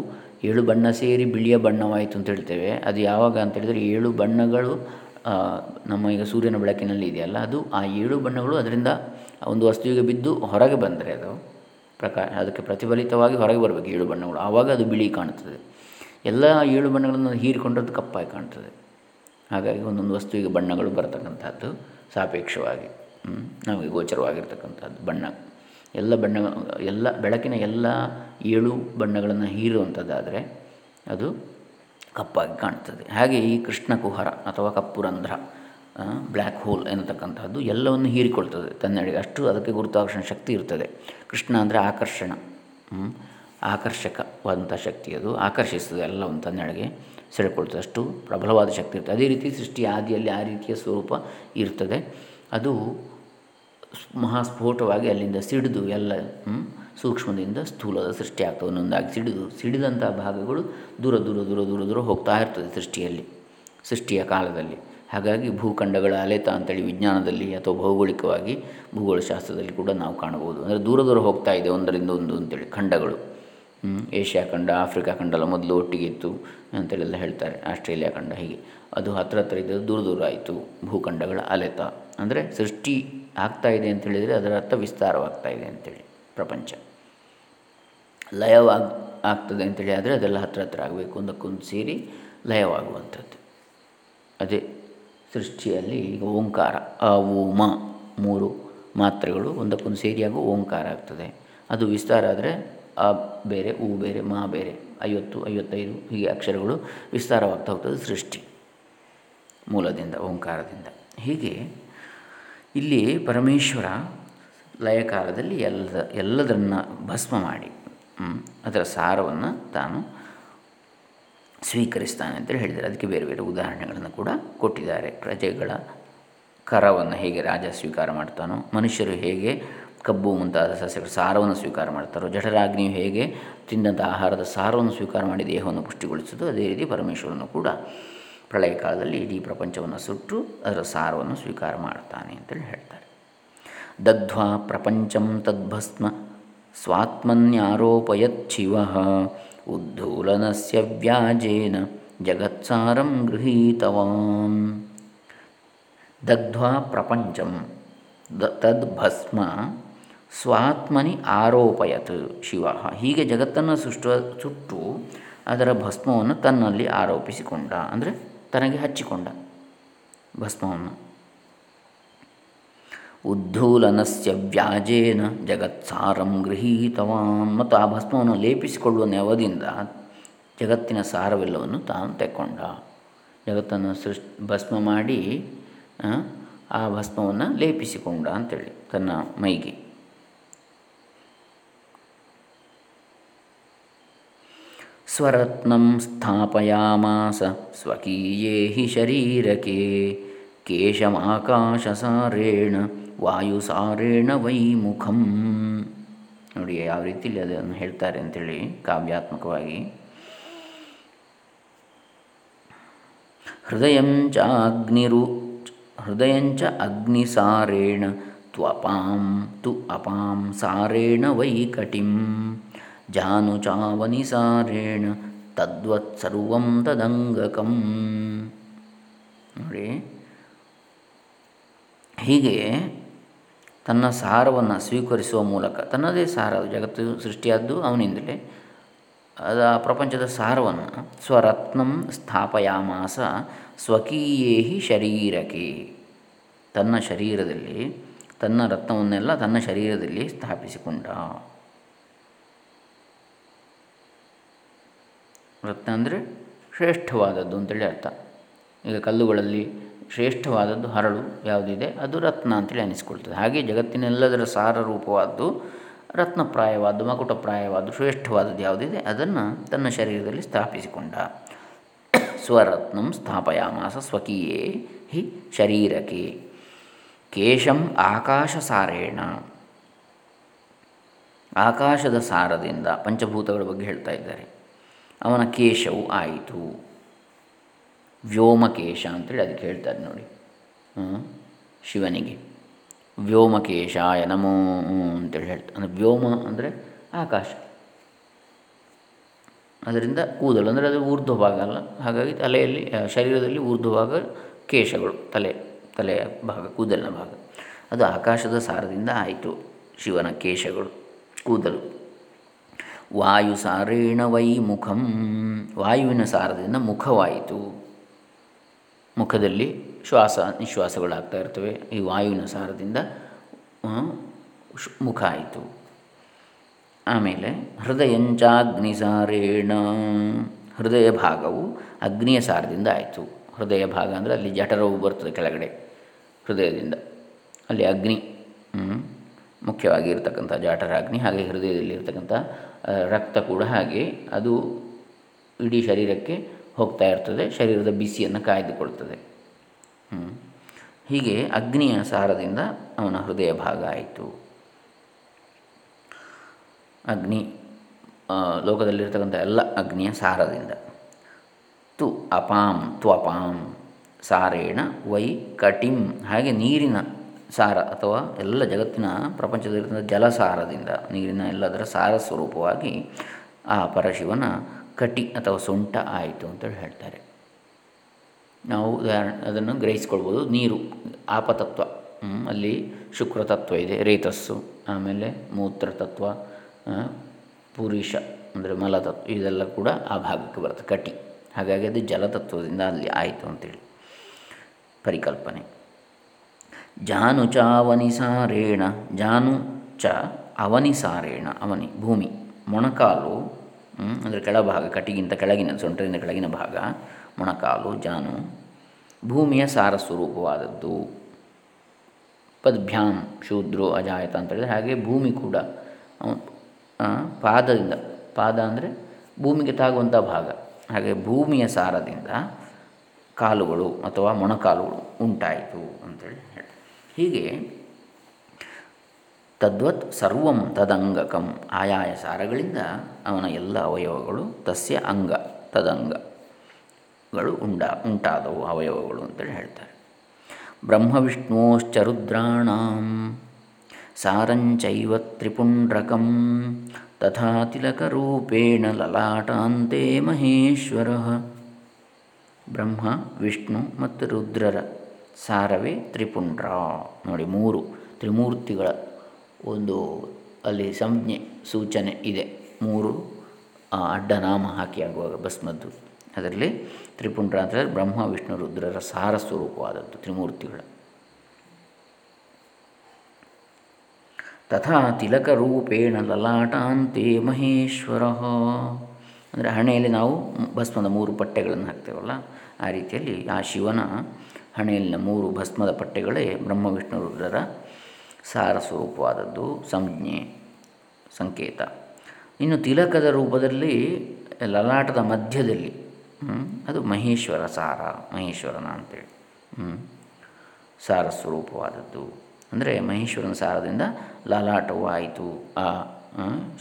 ಏಳು ಬಣ್ಣ ಸೇರಿ ಬಿಳಿಯ ಬಣ್ಣವಾಯಿತು ಅಂತ ಹೇಳ್ತೇವೆ. ಅದು ಯಾವಾಗ ಅಂತ ಹೇಳಿದರೆ ಏಳು ಬಣ್ಣಗಳು ನಮ್ಮ ಈಗ ಸೂರ್ಯನ ಬೆಳಕಿನಲ್ಲಿ ಇದೆಯಲ್ಲ, ಅದು ಆ ಏಳು ಬಣ್ಣಗಳು ಅದರಿಂದ ಒಂದು ವಸ್ತುವಿಗೆ ಬಿದ್ದು ಹೊರಗೆ ಬಂದರೆ ಅದು ಪ್ರಕಾ, ಅದಕ್ಕೆ ಪ್ರತಿಫಲಿತವಾಗಿ ಹೊರಗೆ ಬರಬೇಕು ಏಳು ಬಣ್ಣಗಳು. ಆವಾಗ ಅದು ಬಿಳಿ ಕಾಣುತ್ತದೆ ಎಲ್ಲ ಏಳು ಬಣ್ಣಗಳನ್ನು ಹೀರಿಕೊಂಡದ್ದು ಕಪ್ಪಾಗಿ ಕಾಣ್ತದೆ. ಹಾಗಾಗಿ ಒಂದೊಂದು ವಸ್ತುವಿಗೆ ಬಣ್ಣಗಳು ಬರತಕ್ಕಂಥದ್ದು ಸಾಪೇಕ್ಷವಾಗಿ ನಮಗೆ ಗೋಚರವಾಗಿರ್ತಕ್ಕಂಥದ್ದು ಬಣ್ಣ. ಎಲ್ಲ ಬಣ್ಣ, ಎಲ್ಲ ಬೆಳಕಿನ ಎಲ್ಲ ಏಳು ಬಣ್ಣಗಳನ್ನು ಹೀರುವಂಥದ್ದಾದರೆ ಅದು ಕಪ್ಪಾಗಿ ಕಾಣ್ತದೆ. ಹಾಗೆ ಈ ಕೃಷ್ಣ ಕುಹರ ಅಥವಾ ಕಪ್ಪು ರಂಧ್ರ ಬ್ಲ್ಯಾಕ್ ಹೋಲ್ ಎನ್ನತಕ್ಕಂಥದ್ದು ಎಲ್ಲವನ್ನು ಹೀರಿಕೊಳ್ತದೆ ತನ್ನಡಿಗೆ. ಅಷ್ಟು ಅದಕ್ಕೆ ಗುರುತ್ವಾಕರ್ಷಣ ಶಕ್ತಿ ಇರ್ತದೆ. ಕೃಷ್ಣ ಅಂದರೆ ಆಕರ್ಷಣ ಆಕರ್ಷಕವಾದಂಥ ಶಕ್ತಿ ಅದು. ಆಕರ್ಷಿಸ್ತದೆ ಎಲ್ಲವನ್ನು ತನ್ನೆಡೆಗೆ ಸೆಳೆಕೊಳ್ತದೆ. ಅಷ್ಟು ಪ್ರಬಲವಾದ ಶಕ್ತಿ ಇರ್ತದೆ. ಅದೇ ರೀತಿ ಸೃಷ್ಟಿ ಆದಿಯಲ್ಲಿ ಆ ರೀತಿಯ ಸ್ವರೂಪ ಇರ್ತದೆ. ಅದು ಮಹಾಸ್ಫೋಟವಾಗಿ ಅಲ್ಲಿಂದ ಸಿಡಿದು ಎಲ್ಲ ಸೂಕ್ಷ್ಮದಿಂದ ಸ್ಥೂಲದ ಸೃಷ್ಟಿ ಆಗ್ತದೆ. ಒಂದೊಂದಾಗಿ ಸಿಡಿದು, ಸಿಡಿದಂಥ ಭಾಗಗಳು ದೂರ ದೂರ ದೂರ ದೂರ ದೂರ ಹೋಗ್ತಾ ಇರ್ತದೆ ಸೃಷ್ಟಿಯಲ್ಲಿ, ಸೃಷ್ಟಿಯ ಕಾಲದಲ್ಲಿ. ಹಾಗಾಗಿ ಭೂಖಂಡಗಳ ಅಲೆತ ಅಂತೇಳಿ ವಿಜ್ಞಾನದಲ್ಲಿ ಅಥವಾ ಭೌಗೋಳಿಕವಾಗಿ ಭೂಗೋಳಶಾಸ್ತ್ರದಲ್ಲಿ ಕೂಡ ನಾವು ಕಾಣಬಹುದು. ಅಂದರೆ ದೂರ ದೂರ ಹೋಗ್ತಾ ಇದೆ ಒಂದರಿಂದ ಒಂದು ಅಂತೇಳಿ ಖಂಡಗಳು. ಏಷ್ಯಾ ಖಂಡ, ಆಫ್ರಿಕಾ ಖಂಡ ಎಲ್ಲ ಮೊದಲು ಒಟ್ಟಿಗೆ ಇತ್ತು ಅಂತೇಳೆಲ್ಲ ಹೇಳ್ತಾರೆ, ಆಸ್ಟ್ರೇಲಿಯಾ ಖಂಡ ಹೀಗೆ. ಅದು ಹತ್ರ ಹತ್ರ ಇದ್ದದ್ದು ದೂರ ದೂರ ಆಯಿತು, ಭೂಖಂಡಗಳ ಅಲೆತ. ಅಂದರೆ ಸೃಷ್ಟಿ ಆಗ್ತಾ ಇದೆ ಅಂತ ಹೇಳಿದರೆ ಅದರ ಅರ್ಥ ವಿಸ್ತಾರವಾಗ್ತಾ ಇದೆ ಅಂತೇಳಿ, ಪ್ರಪಂಚ. ಲಯವಾಗ, ಆಗ್ತದೆ ಅಂತೇಳಿ ಆದರೆ ಅದೆಲ್ಲ ಹತ್ರ ಹತ್ರ ಆಗಬೇಕು, ಒಂದಕ್ಕೊಂದು ಸೇರಿ ಲಯವಾಗುವಂಥದ್ದು. ಅದೇ ಸೃಷ್ಟಿಯಲ್ಲಿ ಈಗ ಓಂಕಾರ, ಆ ಓ ಮ ಮೂರು ಮಾತ್ರೆಗಳು ಒಂದಕ್ಕೊಂದು ಸೇರಿಯಾಗೂ ಓಂಕಾರ ಆಗ್ತದೆ. ಅದು ವಿಸ್ತಾರ ಆದರೆ ಆ ಬೇರೆ ಊ ಬೇರೆ, ಮಾ ಬೇರೆ, ಐವತ್ತು, ಐವತ್ತೈದು ಹೀಗೆ ಅಕ್ಷರಗಳು ವಿಸ್ತಾರವಾಗ್ತಾ ಹೋಗ್ತದೆ ಸೃಷ್ಟಿ ಮೂಲದಿಂದ, ಓಂಕಾರದಿಂದ. ಹೀಗೆ ಇಲ್ಲಿ ಪರಮೇಶ್ವರ ಲಯಕಾಲದಲ್ಲಿ ಎಲ್ಲದ ಎಲ್ಲದನ್ನು ಭಸ್ಮ ಮಾಡಿ ಅದರ ಸಾರವನ್ನು ತಾನು ಸ್ವೀಕರಿಸ್ತಾನೆ ಅಂತೇಳಿ ಹೇಳಿದ್ದಾರೆ. ಅದಕ್ಕೆ ಬೇರೆ ಬೇರೆ ಉದಾಹರಣೆಗಳನ್ನು ಕೂಡ ಕೊಟ್ಟಿದ್ದಾರೆ. ಪ್ರಜೆಗಳ ಕರವನ್ನು ಹೇಗೆ ರಾಜ ಸ್ವೀಕಾರ ಮಾಡ್ತಾನೋ, ಮನುಷ್ಯರು ಹೇಗೆ ಕಬ್ಬು ಮುಂತಾದ ಸಸ್ಯಗಳು ಸಾರವನ್ನು ಸ್ವೀಕಾರ ಮಾಡ್ತಾರೋ, ಜಠರಾಗ್ನಿಯು ಹೇಗೆ ತಿಂದಂಥ ಆಹಾರದ ಸಾರವನ್ನು ಸ್ವೀಕಾರ ಮಾಡಿ ದೇಹವನ್ನು ಪುಷ್ಟಿಗೊಳಿಸೋದು ಅದೇ ರೀತಿ ಪರಮೇಶ್ವರನು ಕೂಡ ಪ್ರಳಯ ಕಾಲದಲ್ಲಿ ಇಡೀ ಪ್ರಪಂಚವನ್ನು ಸುಟ್ಟು ಅದರ ಸಾರವನ್ನು ಸ್ವೀಕಾರ ಮಾಡ್ತಾನೆ ಅಂತೇಳಿ ಹೇಳ್ತಾರೆ. ದಧ್ವಾ ಪ್ರಪಂಚಂ ತದ್ಭಸ್ಮ ಸ್ವಾತ್ಮನ್ಯಾರೋಪಯಚ್ಛಿವ ಉದ್ಧೂಲನಸ್ಯ ವ್ಯಾಜೇನ ಜಗತ್ಸಾರಂ ಗೃಹೀತವಾನ್ ದಗ್ಧ್ವಾ ಪ್ರಪಂಚಂ ದ ತದ್ಭಸ್ಮ ಸ್ವಾತ್ಮನಿ ಆರೋಪಯತ್ ಶಿವ. ಹೀಗೆ ಜಗತ್ತನ್ನು ಸುಷ್ಟು ಸುಟ್ಟು ಅದರ ಭಸ್ಮವನ್ನು ತನ್ನಲ್ಲಿ ಆರೋಪಿಸಿಕೊಂಡ, ಅಂದರೆ ತನಗೆ ಹಚ್ಚಿಕೊಂಡ ಭಸ್ಮವನ್ನು. ಉದ್ಧೂಲನಸ್ಯ ವ್ಯಾಜೇನ ಜಗತ್ಸಾರಂ ಗೃಹೀತವಾನ್. ಮತ್ತು ಆ ಭಸ್ಮವನ್ನು ಲೇಪಿಸಿಕೊಳ್ಳುವ ನೆವದಿಂದ ಜಗತ್ತಿನ ಸಾರವೆಲ್ಲವನ್ನು ತಾನು ತೆಕ್ಕೊಂಡ. ಜಗತ್ತನ್ನು ಸೃಷ್ಟಿ ಭಸ್ಮ ಮಾಡಿ, ಆ ಭಸ್ಮವನ್ನು ಲೇಪಿಸಿಕೊಂಡ ಅಂತೇಳಿ ತನ್ನ ಮೈಗೆ. ಸ್ವರತ್ನಂ ಸ್ಥಾಪಯಾಮಾಸ, ಸ್ವಕೀಯೇ ಹಿ ಶರೀರಕೆ ಕೇಶಮಾಕಾಶಸಾರೇಣ, ವಾಯುಸಾರೇಣ ವೈಮುಖಂ. ನೋಡಿ, ಯಾವ ರೀತಿಯಲ್ಲಿ ಅದನ್ನು ಹೇಳ್ತಾರೆ ಅಂಥೇಳಿ ಕಾವ್ಯಾತ್ಮಕವಾಗಿ. ಹೃದಯಂಚ ಅಗ್ನಿರು ಹೃದಯಂಚ ಅಗ್ನಿಸಾರೇಣ, ತ್ವಪಾಂ ತು ಅಪಾಂ ಸಾರೇಣ ವೈಕಟಿಂ. ಜಾನುಚಾವನಿಸಾರೇಣ ತದ್ವತ್ ಸರ್ವಂ ತದಂಗಕಂ ನೋಡಿ, ಹೀಗೆ ತನ್ನ ಸಾರವನ್ನು ಸ್ವೀಕರಿಸುವ ಮೂಲಕ, ತನ್ನದೇ ಸಾರ, ಜಗತ್ತು ಸೃಷ್ಟಿಯಾದ್ದು ಅವನಿಂದಲೇ, ಅದ ಪ್ರಪಂಚದ ಸಾರವನ್ನು ಸ್ವರತ್ನಂ ಸ್ಥಾಪಯಾಮಾಸ ಸ್ವಕೀಯೇಹಿ ಶರೀರಕ್ಕೆ. ತನ್ನ ಶರೀರದಲ್ಲಿ, ತನ್ನ ರತ್ನವನ್ನೆಲ್ಲ ತನ್ನ ಶರೀರದಲ್ಲಿ ಸ್ಥಾಪಿಸಿಕೊಂಡ. ರತ್ನ ಅಂದರೆ ಶ್ರೇಷ್ಠವಾದದ್ದು ಅಂತೇಳಿ ಅರ್ಥ. ಈಗ ಕಲ್ಲುಗಳಲ್ಲಿ ಶ್ರೇಷ್ಠವಾದದ್ದು ಹರಳು ಯಾವುದಿದೆ, ಅದು ರತ್ನ ಅಂತೇಳಿ ಅನಿಸ್ಕೊಳ್ತದೆ. ಹಾಗೆ ಜಗತ್ತಿನೆಲ್ಲದರ ಸಾರ ರೂಪವಾದ್ದು ರತ್ನಪ್ರಾಯವಾದ್ದು, ಮಕುಟಪ್ರಾಯವಾದ್ದು, ಶ್ರೇಷ್ಠವಾದದ್ದು ಯಾವುದಿದೆ, ಅದನ್ನು ತನ್ನ ಶರೀರದಲ್ಲಿ ಸ್ಥಾಪಿಸಿಕೊಂಡ. ಸ್ವರತ್ನಂ ಸ್ಥಾಪಯಾಮಾಸ ಸ್ವಕೀಯೇ ಹಿ ಶರೀರಕ್ಕೆ ಕೇಶಂ ಆಕಾಶ ಸಾರೇಣ ಆಕಾಶದ ಸಾರದಿಂದ, ಪಂಚಭೂತಗಳ ಬಗ್ಗೆ ಹೇಳ್ತಾ ಇದ್ದಾರೆ. ಅವನ ಕೇಶವು ಆಯಿತು. ವ್ಯೋಮಕೇಶ ಅಂತೇಳಿ ಅದಕ್ಕೆ ಹೇಳ್ತಾರೆ ನೋಡಿ. ಶಿವನಿಗೆ. ವ್ಯೋಮಕೇಶಾಯ ನಮೋ ಅಂತೇಳಿ ಹೇಳ್ತಾರೆ. ಅಂದರೆ ವ್ಯೋಮ ಅಂದರೆ ಆಕಾಶ. ಅದರಿಂದ ಕೂದಲು ಅಂದರೆ ಅದು ಊರ್ಧ್ವ ಭಾಗ ಅಲ್ಲ. ಹಾಗಾಗಿ ತಲೆಯಲ್ಲಿ ಶರೀರದಲ್ಲಿ ಊರ್ಧ್ವ ಭಾಗ ಕೇಶಗಳು. ತಲೆ, ತಲೆಯ ಭಾಗ, ಕೂದಲಿನ ಭಾಗ. ಅದು ಆಕಾಶದ ಸಾರದಿಂದ ಆಯಿತು. ಶಿವನ ಕೇಶಗಳು, ಕೂದಲು. ವಾಯು ಸಾರೇಣ ವೈ ಮುಖಂ ವಾಯುವಿನ ಸಾರದಿಂದ ಮುಖವಾಯಿತು. ಮುಖದಲ್ಲಿ ಶ್ವಾಸ, ನಿಶ್ವಾಸಗಳಾಗ್ತಾ ಇರ್ತವೆ. ಈ ವಾಯುವಿನ ಸಾರದಿಂದ ಮುಖ ಆಯಿತು. ಆಮೇಲೆ ಹೃದಯಂಚಾಗ್ನಿಸಾರೇಣ ಹೃದಯ ಭಾಗವು ಅಗ್ನಿಯ ಸಾರದಿಂದ ಆಯಿತು. ಹೃದಯ ಭಾಗ ಅಂದರೆ ಅಲ್ಲಿ ಜಠರವು ಬರ್ತದೆ ಕೆಳಗಡೆ, ಹೃದಯದಿಂದ. ಅಲ್ಲಿ ಅಗ್ನಿ ಮುಖ್ಯವಾಗಿ ಇರತಕ್ಕಂಥ ಜಾಠರಾಗ್ನಿ ಹಾಗೆ ಹೃದಯದಲ್ಲಿ ಇರತಕ್ಕಂಥ ರಕ್ತ ಕೂಡ ಹಾಗೆ ಅದು ಇಡೀ ಶರೀರಕ್ಕೆ ಹೋಗ್ತಾ ಇರ್ತದೆ, ಶರೀರದ ಬಿಸಿಯನ್ನು ಕಾಯ್ದುಕೊಳ್ತದೆ. ಹೀಗೆ ಅಗ್ನಿಯ ಸಾರದಿಂದ ಅವನ ಹೃದಯ ಭಾಗ ಆಯಿತು. ಅಗ್ನಿ ಲೋಕದಲ್ಲಿರ್ತಕ್ಕಂಥ ಎಲ್ಲ ಅಗ್ನಿಯ ಸಾರದಿಂದ. ತು ಅಪಾಂ, ತ್ವಪಾಂ, ಸಾರೇಣ ವೈ ಕಟಿಂ, ಹಾಗೆ ನೀರಿನ ಸಾರ ಅಥವಾ ಎಲ್ಲ ಜಗತ್ತಿನ ಪ್ರಪಂಚದಲ್ಲಿರುವ ಜಲಸಾರದಿಂದ ನೀರಿನ ಎಲ್ಲದರ ಸಾರ ಸ್ವರೂಪವಾಗಿ ಆ ಪರಶಿವನ ಕಟಿ ಅಥವಾ ಸೊಂಟ ಆಯಿತು ಅಂತೇಳಿ ಹೇಳ್ತಾರೆ. ನಾವು ಉದಾಹರಣೆ, ಅದನ್ನು ಗ್ರಹಿಸ್ಕೊಳ್ಬೋದು. ನೀರು, ಆಪತತ್ವ ಅಲ್ಲಿ ಶುಕ್ರ ತತ್ವ ಇದೆ, ರೇತಸ್ಸು, ಆಮೇಲೆ ಮೂತ್ರ ತತ್ವ ಪುರುಷ, ಅಂದರೆ ಮಲತತ್ವ, ಇದೆಲ್ಲ ಕೂಡ ಆ ಭಾಗಕ್ಕೆ ಬರುತ್ತೆ, ಕಟಿ. ಹಾಗಾಗಿ ಅದು ಜಲತತ್ವದಿಂದ ಅಲ್ಲಿ ಆಯಿತು ಅಂತೇಳಿ ಪರಿಕಲ್ಪನೆ. ಜಾನು ಚ ಅವನಿಸಾರೇಣ ಜಾನು ಚ ಅವನಿಸಾರೇಣ ಅವನಿ, ಭೂಮಿ, ಮೊಣಕಾಲು ಅಂದರೆ ಕೆಳಭಾಗ ಕಟಿಗಿಂತ ಕೆಳಗಿನ ಸೊಂಟರಿಂದ ಕೆಳಗಿನ ಭಾಗ, ಮೊಣಕಾಲು, ಜಾನು, ಭೂಮಿಯ ಸಾರ ಸ್ವರೂಪವಾದದ್ದು. ಪದ್ಭ್ಯಾಂ, ಶೂದ್ರೋ, ಅಜಾಯತ ಅಂತ ಹೇಳಿದರೆ ಹಾಗೆ ಭೂಮಿ ಕೂಡ ಪಾದದಿಂದ, ಪಾದ ಅಂದರೆ ಭೂಮಿಗೆ ತಾಗುವಂಥ ಭಾಗ. ಹಾಗೆ ಭೂಮಿಯ ಸಾರದಿಂದ ಕಾಲುಗಳು ಅಥವಾ ಮೊಣಕಾಲುಗಳು ಉಂಟಾಯಿತು ಅಂತೇಳಿ ಹೀಗೆ ತದ್ವತ್ ಸರ್ವಂ ತದಂಗಕಂ ಆಯಾಯ ಸಾರಗಳಿಂದ ಅವನ ಎಲ್ಲ ಅವಯವಗಳು ತಸ್ಯ ಅಂಗ ತದಂಗಗಳು ಉಂಡ, ಉಂಟಾದವು ಅವಯವಗಳು ಅಂತೇಳಿ ಹೇಳ್ತಾರೆ. ಬ್ರಹ್ಮ ಸಾರಂಚವ ಸಾರಂಚೈವ ತ್ರಿಪುಂಡ್ರಕಂ ತಥಾ ತಿಲಕರೂಪೇಣ ಲಲಾಟಾಂತೆ ಮಹೇಶ್ವರ. ಬ್ರಹ್ಮ, ವಿಷ್ಣು ಮತ್ತು ರುದ್ರರ ಸಾರವೇ ತ್ರಿಪುಂಡ್ರ. ನೋಡಿ, ಮೂರು ತ್ರಿಮೂರ್ತಿಗಳ ಒಂದು ಅಲ್ಲಿ ಸಂಜ್ಞೆ, ಸೂಚನೆ ಇದೆ. ಮೂರು ಅಡ್ಡನಾಮ ಹಾಕಿ ಆಗುವಾಗ ಭಸ್ಮದ್ದು. ಅದರಲ್ಲಿ ತ್ರಿಪುಂಡ್ರ ಅಂತ ಬ್ರಹ್ಮ, ವಿಷ್ಣು, ರುದ್ರರ ಸಾರ ಸ್ವರೂಪವಾದದ್ದು ತ್ರಿಮೂರ್ತಿಗಳ. ತಥಾ ತಿಲಕ ರೂಪೇಣ ಲಲಾಟಾಂತೆ ಮಹೇಶ್ವರ. ಅಂದರೆ ಹಣೆಯಲ್ಲಿ ನಾವು ಭಸ್ಮದ ಮೂರು ಪಟ್ಟೆಗಳನ್ನು ಹಾಕ್ತೇವಲ್ಲ, ಆ ರೀತಿಯಲ್ಲಿ ಆ ಶಿವನ ಹಣೆಯಲ್ಲಿನ ಮೂರು ಭಸ್ಮದ ಪಟ್ಟೆಗಳೇ ಬ್ರಹ್ಮ ವಿಷ್ಣು ರುದ್ರರ ಸಾರ ಸ್ವರೂಪವಾದದ್ದು. ಸಂಜ್ಞೆ, ಸಂಕೇತ. ಇನ್ನು ತಿಲಕದ ರೂಪದಲ್ಲಿ, ಲಲಾಟದ ಮಧ್ಯದಲ್ಲಿ ಅದು ಮಹೇಶ್ವರ ಸಾರ, ಮಹೇಶ್ವರನ ಅಂತೇಳಿ ಸಾರ ಸ್ವರೂಪವಾದದ್ದು. ಅಂದರೆ ಮಹೇಶ್ವರನ ಸಾರದಿಂದ ಲಲಾಟವೂ ಆಯಿತು, ಆ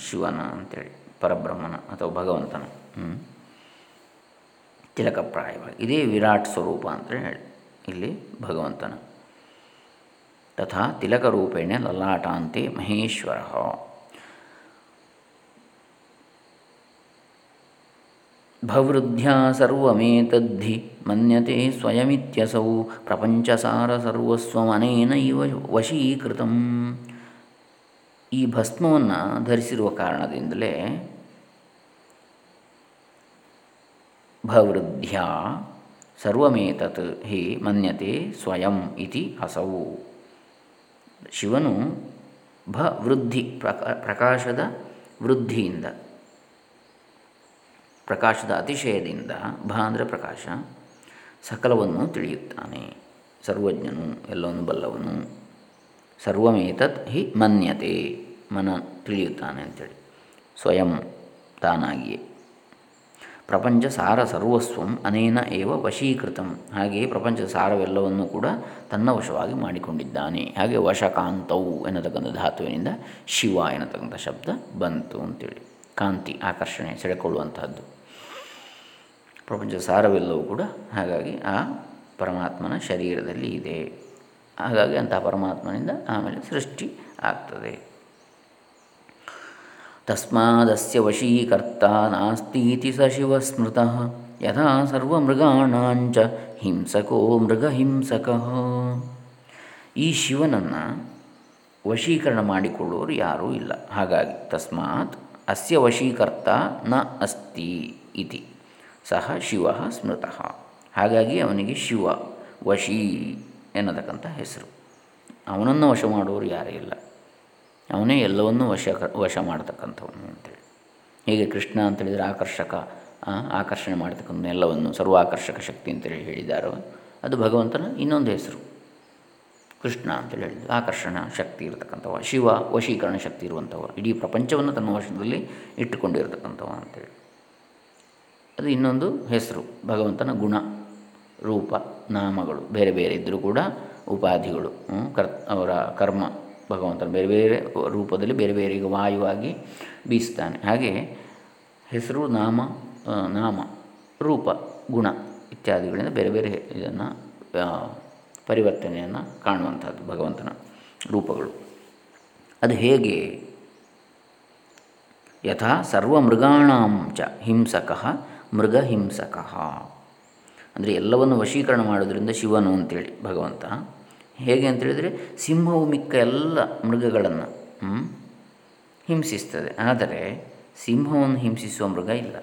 ಶಿವನ ಅಂತೇಳಿ, ಪರಬ್ರಹ್ಮನ ಅಥವಾ ಭಗವಂತನ ತಿಲಕಪ್ರಾಯವಾಗಿ. ಇದೇ ವಿರಾಟ್ ಸ್ವರೂಪ ಅಂತೇಳಿ ಹೇಳಿ ಇಲ್ಲಿ ಭಗವಂತನ. ತಥಾ ತಿಲಕರೂಪೇಣ ಲಲಾಟಾಂತೆ ಮಹೇಶ್ವರ. ಭವೃದ್ಧ್ಯಾ ಸರ್ವಮೇತದ್ಧಿ ಮನ್ಯತೆ ಸ್ವಯಮಿತ್ಯಸೌ ಪ್ರಪಂಚಸಾರ ಸರ್ವಸ್ವಮನೇನ ಇವ ವಶೀಕೃತಂ. ಈ ಭಸ್ಮವನ್ನು ಧರಿಸಿರುವ ಕಾರಣದಿಂದಲೇ ಭವೃದ್ಧ್ಯಾ ಸರ್ವಮೇತತ್ ಹಿ ಮನ್ಯತೆ ಸ್ವಯಂ ಇತಿ ಅಸೌ. ಶಿವನು ಭ ವೃದ್ಧಿ ಪ್ರಕಾಶದ ವೃದ್ಧಿಯಿಂದ, ಪ್ರಕಾಶದ ಅತಿಶಯದಿಂದ, ಭ ಅಂದರೆ ಪ್ರಕಾಶ, ಸಕಲವನ್ನು ತಿಳಿಯುತ್ತಾನೆ. ಸರ್ವಜ್ಞನು, ಎಲ್ಲವನ್ನು ಬಲ್ಲವನು. ಸರ್ವಮೇತತ್ ಹಿ ಮನ್ಯತೆ, ಮನ ತಿಳಿಯುತ್ತಾನೆ ಅಂಥೇಳಿ ಸ್ವಯಂ ತಾನಾಗಿಯೇ. ಪ್ರಪಂಚ ಸಾರ ಸರ್ವಸ್ವಂ ಅನೇನ ಏವ ವಶೀಕೃತಂ. ಹಾಗೆಯೇ ಪ್ರಪಂಚದ ಸಾರವೆಲ್ಲವನ್ನು ಕೂಡ ತನ್ನ ವಶವಾಗಿ ಮಾಡಿಕೊಂಡಿದ್ದಾನೆ. ಹಾಗೆ ವಶಕಾಂತವು ಎನ್ನತಕ್ಕಂಥ ಧಾತುವಿನಿಂದ ಶಿವ ಎನ್ನತಕ್ಕಂಥ ಶಬ್ದ ಬಂತು ಅಂತೇಳಿ. ಕಾಂತಿ, ಆಕರ್ಷಣೆ, ಸೆಳೆಕೊಳ್ಳುವಂತಹದ್ದು. ಪ್ರಪಂಚದ ಸಾರವೆಲ್ಲವೂ ಕೂಡ ಹಾಗಾಗಿ ಆ ಪರಮಾತ್ಮನ ಶರೀರದಲ್ಲಿ ಇದೆ. ಹಾಗಾಗಿ ಅಂತಹ ಪರಮಾತ್ಮನಿಂದ ಆಮೇಲೆ ಸೃಷ್ಟಿ ಆಗ್ತದೆ. ತಸ್ಮಾದಸ್ಯ ವಶೀಕರ್ತ ನಾಸ್ತೀತಿ ಸ ಶಿವ ಸ್ಮೃತ ಯಥಾ ಸರ್ವಮೃಗಾಣಾಂಚ ಹಿಂಸಕೋ ಮೃಗಹಿಂಸಕ ಈ ಶಿವನನ್ನು ವಶೀಕರಣ ಮಾಡಿಕೊಳ್ಳುವರು ಯಾರೂ ಇಲ್ಲ. ಹಾಗಾಗಿ ತಸ್ಮಾತ್ ಅಸ್ಯ ವಶೀಕರ್ತ ನ ಅಸ್ತಿ ಇತಿ, ಸಹ ಶಿವ ಸ್ಮೃತಃ. ಹಾಗಾಗಿ ಅವನಿಗೆ ಶಿವ ವಶೀ ಎನ್ನತಕ್ಕಂಥ ಹೆಸರು. ಅವನನ್ನು ವಶ ಮಾಡುವರು ಯಾರೇ ಇಲ್ಲ. ಅವನೇ ಎಲ್ಲವನ್ನೂ ವಶ ವಶ ಮಾಡ್ತಕ್ಕಂಥವನು ಅಂತೇಳಿ. ಹೀಗೆ ಕೃಷ್ಣ ಅಂತೇಳಿದರೆ ಆಕರ್ಷಕ ಆಕರ್ಷಣೆ ಮಾಡ್ತಕ್ಕಂಥ ಎಲ್ಲವನ್ನು, ಸರ್ವಾಕರ್ಷಕ ಶಕ್ತಿ ಅಂತೇಳಿ ಹೇಳಿದ್ದಾರೋ ಅದು ಭಗವಂತನ ಇನ್ನೊಂದು ಹೆಸರು. ಕೃಷ್ಣ ಅಂತೇಳಿ ಹೇಳಿದ್ದು ಆಕರ್ಷಣ ಶಕ್ತಿ ಇರತಕ್ಕಂಥವ, ಶಿವ ವಶೀಕರಣ ಶಕ್ತಿ ಇರುವಂಥವ ಇಡೀ ಪ್ರಪಂಚವನ್ನು ತನ್ನ ವಶದಲ್ಲಿ ಇಟ್ಟುಕೊಂಡಿರತಕ್ಕಂಥವ ಅಂತೇಳಿ. ಅದು ಇನ್ನೊಂದು ಹೆಸರು, ಭಗವಂತನ ಗುಣ, ರೂಪ, ನಾಮಗಳು, ಬೇರೆ ಬೇರೆ ಇದ್ದರೂ ಕೂಡ ಉಪಾಧಿಗಳು ಕರ್, ಅವರ ಕರ್ಮ. ಭಗವಂತನ ಬೇರೆ ಬೇರೆ ರೂಪದಲ್ಲಿ ಬೇರೆ ಬೇರೆ ವಾಯುವಾಗಿ ಬೀಸ್ತಾನೆ. ಹಾಗೆ ಹೆಸರು ನಾಮ ನಾಮ, ರೂಪ, ಗುಣ ಇತ್ಯಾದಿಗಳಿಂದ ಬೇರೆ ಬೇರೆ ಇದನ್ನು ಪರಿವರ್ತನೆಯನ್ನು ಕಾಣುವಂಥದ್ದು ಭಗವಂತನ ರೂಪಗಳು. ಅದು ಹೇಗೆ? ಯಥಾ ಸರ್ವಮೃಗಾಣಾಂ ಚ ಹಿಂಸಕ. ಅಂದರೆ ಎಲ್ಲವನ್ನು ವಶೀಕರಣ ಮಾಡೋದರಿಂದ ಶಿವನು ಅಂತೇಳಿ ಭಗವಂತ ಹೇಗೆ ಅಂತೇಳಿದರೆ ಸಿಂಹವು ಮಿಕ್ಕ ಎಲ್ಲ ಮೃಗಗಳನ್ನು ಹಿಂಸಿಸ್ತದೆ. ಆದರೆ ಸಿಂಹವನ್ನು ಹಿಂಸಿಸುವ ಮೃಗ ಇಲ್ಲ.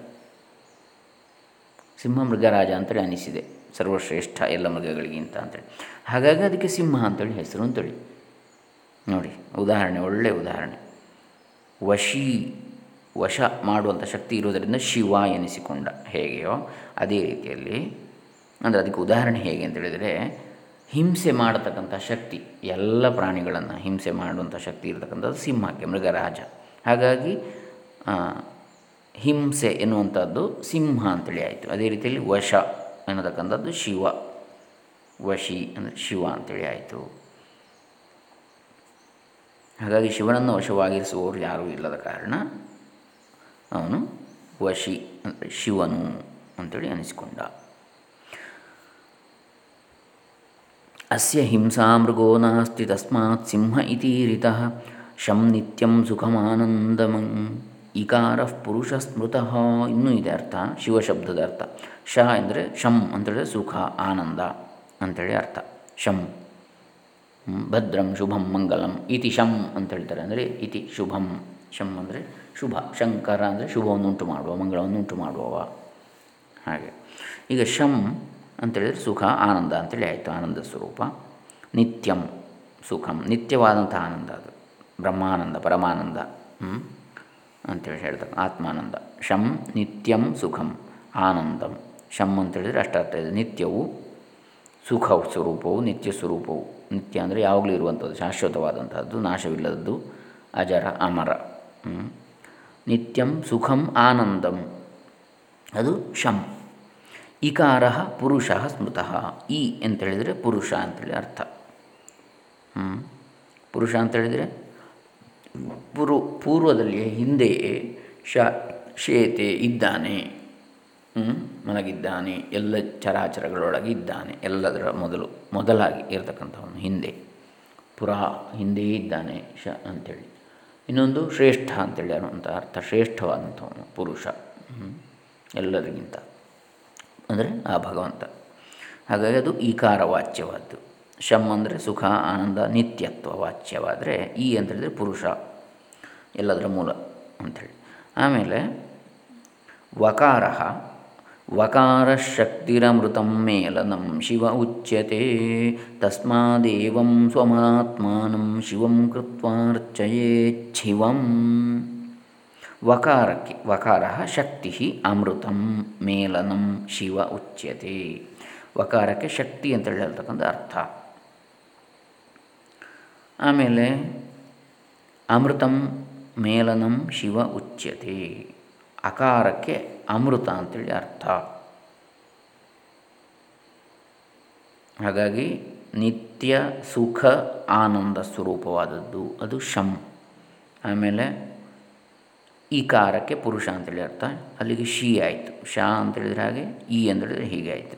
ಸಿಂಹ ಮೃಗರಾಜ ಅಂತೇಳಿ ಅನಿಸಿದೆ. ಸರ್ವಶ್ರೇಷ್ಠ ಎಲ್ಲ ಮೃಗಗಳಿಗಿಂತ ಅಂತೇಳಿ. ಹಾಗಾಗಿ ಅದಕ್ಕೆ ಸಿಂಹ ಅಂತೇಳಿ ಹೆಸರು ಅಂತೇಳಿ. ನೋಡಿ, ಉದಾಹರಣೆ ಒಳ್ಳೆಯ ಉದಾಹರಣೆ. ವಶೀ, ವಶ ಮಾಡುವಂಥ ಶಕ್ತಿ ಇರೋದರಿಂದ ಶಿವ ಎನಿಸಿಕೊಂಡ. ಹೇಗೆಯೋ? ಅದೇ ರೀತಿಯಲ್ಲಿ, ಅಂದರೆ ಅದಕ್ಕೆ ಉದಾಹರಣೆ ಹೇಗೆ ಅಂತ ಹೇಳಿದರೆ ಹಿಂಸೆ ಮಾಡತಕ್ಕಂಥ ಶಕ್ತಿ, ಎಲ್ಲ ಪ್ರಾಣಿಗಳನ್ನು ಹಿಂಸೆ ಮಾಡುವಂಥ ಶಕ್ತಿ ಇರತಕ್ಕಂಥದ್ದು ಸಿಂಹಕ್ಕೆ, ಮೃಗರಾಜ. ಹಾಗಾಗಿ ಹಿಂಸೆ ಎನ್ನುವಂಥದ್ದು ಸಿಂಹ ಅಂತೇಳಿ ಆಯಿತು. ಅದೇ ರೀತಿಯಲ್ಲಿ ವಶ ಎನ್ನತಕ್ಕಂಥದ್ದು ಶಿವ. ವಶಿ ಅಂದರೆ ಶಿವ ಅಂತೇಳಿ ಆಯಿತು. ಹಾಗಾಗಿ ಶಿವನನ್ನು ವಶವಾಗಿರಿಸುವವರು ಯಾರೂ ಇಲ್ಲದ ಕಾರಣ ಅವನು ವಶಿ ಅಂದರೆ ಶಿವನು ಅಂತೇಳಿ ಅನಿಸಿಕೊಂಡ. ಅಸ್ಯ ಹಿಂಸಾ ಮೃಗೋ ನಾಸ್ತಿ ತಸ್ಮಾತ್ ಸಿಂಹ ಇತೀರಿತ ಶಂ ನಿತ್ಯಂ ಸುಖಮಾನಂದಮಂ ಇಕಾರ ಪುರುಷ ಸ್ಮೃತ ಇನ್ನೂ ಇದೆ ಅರ್ಥ ಶಿವಶಬ್ದದ ಅರ್ಥ ಶ ಎಂದರೆ ಶಂ ಅಂತೇಳಿದ್ರೆ ಸುಖ ಆನಂದ ಅಂಥೇಳಿ ಅರ್ಥ ಶಂ ಭದ್ರಂ ಶುಭಂ ಮಂಗಲಂ ಇತಿ ಶಂ ಅಂತ ಹೇಳ್ತಾರೆ ಅಂದರೆ ಇತಿ ಶುಭಂ ಶಂ ಅಂದರೆ ಶುಭ ಶಂಕರ ಅಂದರೆ ಶುಭವನ್ನು ಉಂಟು ಮಾಡುವ ಮಂಗಳವನ್ನು ಉಂಟು ಮಾಡುವವ ಹಾಗೆ ಈಗ ಶಂ ಅಂತೇಳಿದರೆ ಸುಖ, ಆನಂದ ಅಂತೇಳಿ ಆಯಿತು, ಆನಂದ ಸ್ವರೂಪ. ನಿತ್ಯಂ ಸುಖಂ ನಿತ್ಯವಾದಂಥ ಆನಂದ ಅದು. ಬ್ರಹ್ಮಾನಂದ, ಪರಮಾನಂದ ಅಂತೇಳಿ ಹೇಳ್ತಾರೆ, ಆತ್ಮಾನಂದ. ಶಂ ನಿತ್ಯಂ ಸುಖಂ, ಆನಂದಂ. ಶಂ ಅಂತೇಳಿದರೆ ಅಷ್ಟಾರ್ಥ ಇದೆ. ನಿತ್ಯವು ಸುಖ ಸ್ವರೂಪವು, ನಿತ್ಯ ಸ್ವರೂಪವು. ನಿತ್ಯ ಅಂದರೆ ಯಾವಾಗಲೂ ಇರುವಂಥದ್ದು, ಶಾಶ್ವತವಾದಂಥದ್ದು, ನಾಶವಿಲ್ಲದದ್ದು, ಅಜರ, ಅಮರ ನಿತ್ಯಂ ಸುಖಂ, ಆನಂದಂ. ಅದು ಶಂ. ಇಕಾರ ಪುರುಷ ಸ್ಮೃತಃ. ಈ ಅಂತೇಳಿದರೆ ಪುರುಷ ಅಂತೇಳಿ ಅರ್ಥ. ಪುರುಷ ಅಂತೇಳಿದರೆ ಪುರು ಪೂರ್ವದಲ್ಲಿ ಹಿಂದೆಯೇ ಶ, ಶೇತೆ ಇದ್ದಾನೆ. ಮಲಗಿದ್ದಾನೆ. ಎಲ್ಲ ಚರಾಚರಗಳೊಳಗೆ ಇದ್ದಾನೆ ಎಲ್ಲದರ ಮೊದಲು, ಮೊದಲಾಗಿ ಇರತಕ್ಕಂಥವನು ಹಿಂದೆ. ಪುರಾ ಹಿಂದೆಯೇ ಇದ್ದಾನೆ ಶ ಅಂಥೇಳಿ ಇನ್ನೊಂದು ಶ್ರೇಷ್ಠ ಅಂತೇಳಿ ಅನ್ನುವಂಥ ಅರ್ಥ. ಶ್ರೇಷ್ಠವಾದಂಥವನು ಪುರುಷ. ಎಲ್ಲರಿಗಿಂತ ಅಂದರೆ ಆ ಭಗವಂತ. ಹಾಗಾಗಿ ಅದು ಈಕಾರ ವಾಚ್ಯವಾದ್ದು ಶಮ್ ಅಂದರೆ ಸುಖ, ಆನಂದ, ನಿತ್ಯತ್ವ ವಾಚ್ಯವಾದರೆ ಈ ಅಂತೇಳಿದರೆ ಪುರುಷ, ಎಲ್ಲದರ ಮೂಲ ಅಂಥೇಳಿ. ಆಮೇಲೆ ವಕಾರ ವಕಾರಶಕ್ತಿರಮೃತಂ ಮೇಲನಂ ಶಿವ ಉಚ್ಯತೆ, ತಸ್ಮಾದೇವಂ ಸ್ವಮಾತ್ಮಾನಂ ಶಿವಂ ಕೃತ್ವಾರ್ಚಯೇಚ್ಛಿವಂ ವಕಾರಕ್ಕೆ, ವಕಾರ ಶಕ್ತಿ ಅಮೃತಂ ಮೇಲನಂ ಶಿವ ಉಚ್ಯತೆ. ವಕಾರಕ್ಕೆ ಶಕ್ತಿ ಅಂತ ಹೇಳ್ತಕ್ಕಂಥ ಅರ್ಥ. ಆಮೇಲೆ ಅಮೃತಂ ಮೇಲನಂ ಶಿವ ಉಚ್ಯತೆ. ಅಕಾರಕ್ಕೆ ಅಮೃತ ಅಂತೇಳಿ ಅರ್ಥ. ಹಾಗಾಗಿ ನಿತ್ಯ ಸುಖ ಆನಂದ ಸ್ವರೂಪವಾದದ್ದು ಅದು ಶಂ. ಆಮೇಲೆ ಈಕಾರಕ್ಕೆ ಪುರುಷ ಅಂತೇಳಿ ಅರ್ಥ. ಅಲ್ಲಿಗೆ ಶಿ ಆಯಿತು. ಶ ಅಂತೇಳಿದರೆ ಹಾಗೆ, ಈ ಅಂತೇಳಿದರೆ ಹೀಗೆ ಆಯಿತು.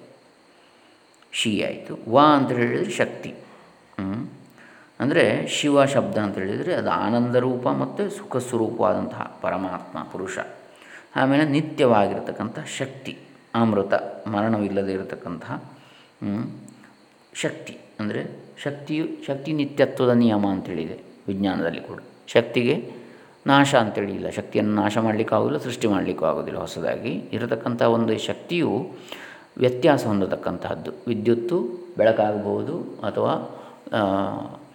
ಶಿ ಆಯಿತು. ವ ಅಂತ ಹೇಳಿದರೆ ಶಕ್ತಿ. ಅಂದರೆ ಶಿವ ಶಬ್ದ ಅಂತ ಹೇಳಿದರೆ ಅದು ಆನಂದ ರೂಪ ಮತ್ತು ಸುಖ ಸ್ವರೂಪವಾದಂತಹ ಪರಮಾತ್ಮ, ಪುರುಷ. ಆಮೇಲೆ ನಿತ್ಯವಾಗಿರತಕ್ಕಂಥ ಶಕ್ತಿ, ಅಮೃತ, ಮರಣವಿಲ್ಲದೆ ಇರತಕ್ಕಂತಹ ಶಕ್ತಿ. ಅಂದರೆ ಶಕ್ತಿಯು, ಶಕ್ತಿ ನಿತ್ಯತ್ವದ ನಿಯಮ ಅಂತೇಳಿದೆ ವಿಜ್ಞಾನದಲ್ಲಿ ಕೂಡ. ಶಕ್ತಿಗೆ ನಾಶ ಅಂತೇಳಿ ಇಲ್ಲ ಶಕ್ತಿಯನ್ನು ನಾಶ ಮಾಡಲಿಕ್ಕೆ ಆಗೋದಿಲ್ಲ, ಸೃಷ್ಟಿ ಮಾಡಲಿಕ್ಕೂ ಆಗೋದಿಲ್ಲ ಹೊಸದಾಗಿ. ಇರತಕ್ಕಂಥ ಒಂದು ಶಕ್ತಿಯು ವ್ಯತ್ಯಾಸ ಹೊಂದತಕ್ಕಂತಹದ್ದು. ವಿದ್ಯುತ್ತು ಬೆಳಕಾಗಬಹುದು ಅಥವಾ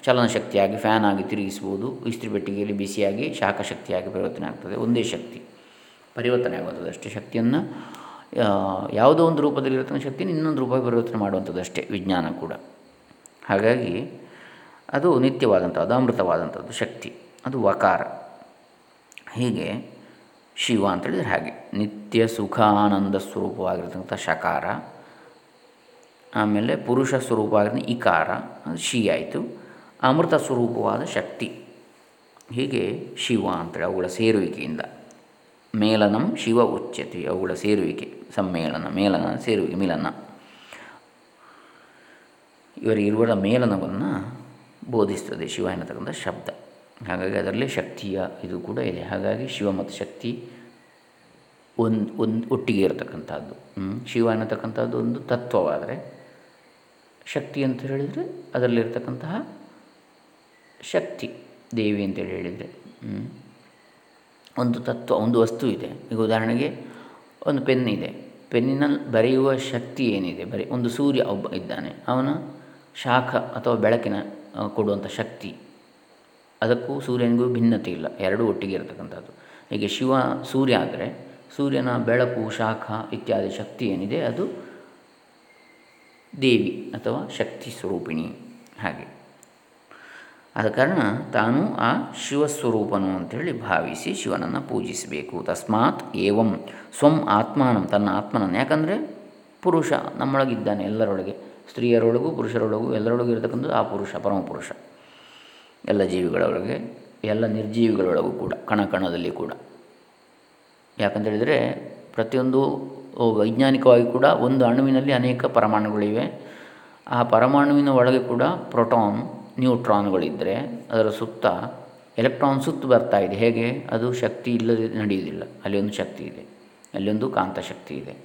ಚಲನಶಕ್ತಿಯಾಗಿ ಫ್ಯಾನ್ ಆಗಿ ತಿರುಗಿಸ್ಬೋದು ಇಸ್ತ್ರಿ ಪೆಟ್ಟಿಗೆಯಲ್ಲಿ ಬಿಸಿಯಾಗಿ ಶಾಖಶಕ್ತಿಯಾಗಿ ಪರಿವರ್ತನೆ ಆಗ್ತದೆ. ಒಂದೇ ಶಕ್ತಿ, ಪರಿವರ್ತನೆ ಆಗುವಂಥದ್ದು ಅಷ್ಟೇ. ಶಕ್ತಿಯನ್ನು ಯಾವುದೋ ಒಂದು ರೂಪದಲ್ಲಿರತಕ್ಕಂಥ ಶಕ್ತಿಯನ್ನು ಇನ್ನೊಂದು ರೂಪ ಪರಿವರ್ತನೆ ಮಾಡುವಂಥದ್ದು ಅಷ್ಟೇ, ವಿಜ್ಞಾನ ಕೂಡ. ಹಾಗಾಗಿ ಅದು ನಿತ್ಯವಾದಂಥದ್ದು ಅಮೃತವಾದಂಥದ್ದು ಶಕ್ತಿ. ಅದು ವಕಾರ. ಹೀಗೆ? ಶಿವ ಅಂತೇಳಿದರೆ ಹಾಗೆ. ನಿತ್ಯ ಸುಖ ಆನಂದ ಸ್ವರೂಪವಾಗಿರ್ತಕ್ಕಂಥ ಶಕಾರ, ಆಮೇಲೆ ಪುರುಷ ಸ್ವರೂಪವಾಗಿರೋ ಇಕಾರ, ಅದು ಶಿ ಆಯಿತು. ಅಮೃತ ಸ್ವರೂಪವಾದ ಶಕ್ತಿ. ಹೀಗೆ ಶಿವ ಅಂತೇಳಿ ಅವುಗಳ ಸೇರುವಿಕೆಯಿಂದ. ಮೇಲನಂ ಶಿವ ಉಚ್ಯತೆ, ಅವುಗಳ ಸೇರುವಿಕೆ, ಸಮ್ಮೇಳನ, ಮೇಲನ, ಸೇರುವಿಕೆ, ಮಿಲನ. ಇವರಿರುವ ಮೇಲನವನ್ನು ಬೋಧಿಸ್ತದೆ ಶಿವ ಎನ್ನತಕ್ಕಂಥ ಶಬ್ದ. ಹಾಗಾಗಿ ಅದರಲ್ಲಿ ಶಕ್ತಿಯ ಇದು ಕೂಡ ಇದೆ. ಹಾಗಾಗಿ ಶಿವ ಮತ್ತು ಶಕ್ತಿ ಒಂದು ಒಂದು ಒಟ್ಟಿಗೆ ಇರತಕ್ಕಂಥದ್ದು. ಶಿವ ಅನ್ನತಕ್ಕಂಥದ್ದು ಒಂದು ತತ್ವವಾದರೆ ಶಕ್ತಿ ಅಂತ ಹೇಳಿದರೆ ಅದರಲ್ಲಿರ್ತಕ್ಕಂತಹ ಶಕ್ತಿ, ದೇವಿ ಅಂತೇಳಿ ಹೇಳಿದರೆ. ಒಂದು ತತ್ವ, ಒಂದು ವಸ್ತು ಇದೆ. ಈಗ ಉದಾಹರಣೆಗೆ ಒಂದು ಪೆನ್ ಇದೆ. ಪೆನ್ನಿನಲ್ಲಿ ಬರೆಯುವ ಶಕ್ತಿ ಏನಿದೆ? ಬರೀ, ಒಂದು ಸೂರ್ಯ ಒಬ್ಬ ಇದ್ದಾನೆ. ಅವನ ಶಾಖ ಅಥವಾ ಬೆಳಕಿನ ಕೊಡುವಂಥ ಶಕ್ತಿ ಅದಕ್ಕೂ ಸೂರ್ಯನಿಗೂ ಭಿನ್ನತೆ ಇಲ್ಲ, ಎರಡೂ ಒಟ್ಟಿಗೆ ಇರತಕ್ಕಂಥದ್ದು. ಹೀಗೆ ಶಿವ ಸೂರ್ಯ ಆದರೆ ಸೂರ್ಯನ ಬೆಳಕು, ಶಾಖ ಇತ್ಯಾದಿ ಶಕ್ತಿ ಏನಿದೆ ಅದು ದೇವಿ ಅಥವಾ ಶಕ್ತಿ ಸ್ವರೂಪಿಣಿ ಹಾಗೆ. ಆದ ಕಾರಣ ತಾನು ಆ ಶಿವಸ್ವರೂಪನು ಅಂಥೇಳಿ ಭಾವಿಸಿ ಶಿವನನ್ನು ಪೂಜಿಸಬೇಕು. ತಸ್ಮಾತ್ ಏವಂ ಸ್ವಂ ಆತ್ಮಾನಂ, ತನ್ನ ಆತ್ಮನನ್ನು. ಯಾಕಂದರೆ ಪುರುಷ ನಮ್ಮೊಳಗಿದ್ದಾನೆ ಎಲ್ಲರೊಳಗೆ, ಸ್ತ್ರೀಯರೊಳಗೂ ಪುರುಷರೊಳಗೂ ಎಲ್ಲರೊಳಗೂ ಇರತಕ್ಕಂಥದ್ದು ಆ ಪುರುಷ, ಪರಮಪುರುಷ. ಎಲ್ಲ ಜೀವಿಗಳೊಳಗೆ ಎಲ್ಲ ನಿರ್ಜೀವಿಗಳೊಳಗೂ ಕೂಡ, ಕಣ ಕಣದಲ್ಲಿ ಕೂಡ. ಯಾಕಂತೇಳಿದರೆ ಪ್ರತಿಯೊಂದು ವೈಜ್ಞಾನಿಕವಾಗಿ ಕೂಡ ಒಂದು ಅಣುವಿನಲ್ಲಿ ಅನೇಕ ಪರಮಾಣುಗಳಿವೆ. ಆ ಪರಮಾಣುವಿನ ಒಳಗೆ ಕೂಡ ಪ್ರೋಟಾನ್ ನ್ಯೂಟ್ರಾನ್ಗಳಿದ್ದರೆ ಅದರ ಸುತ್ತ ಎಲೆಕ್ಟ್ರಾನ್ ಸುತ್ತು ಬರ್ತಾ ಇದೆ. ಹೇಗೆ? ಅದು ಶಕ್ತಿ ಇಲ್ಲದೆ ನಡೆಯುವುದಿಲ್ಲ. ಅಲ್ಲಿ ಒಂದು ಶಕ್ತಿ ಇದೆ. ಅಲ್ಲಿ ಒಂದು ಕಾಂತಶಕ್ತಿ ಇದೆ.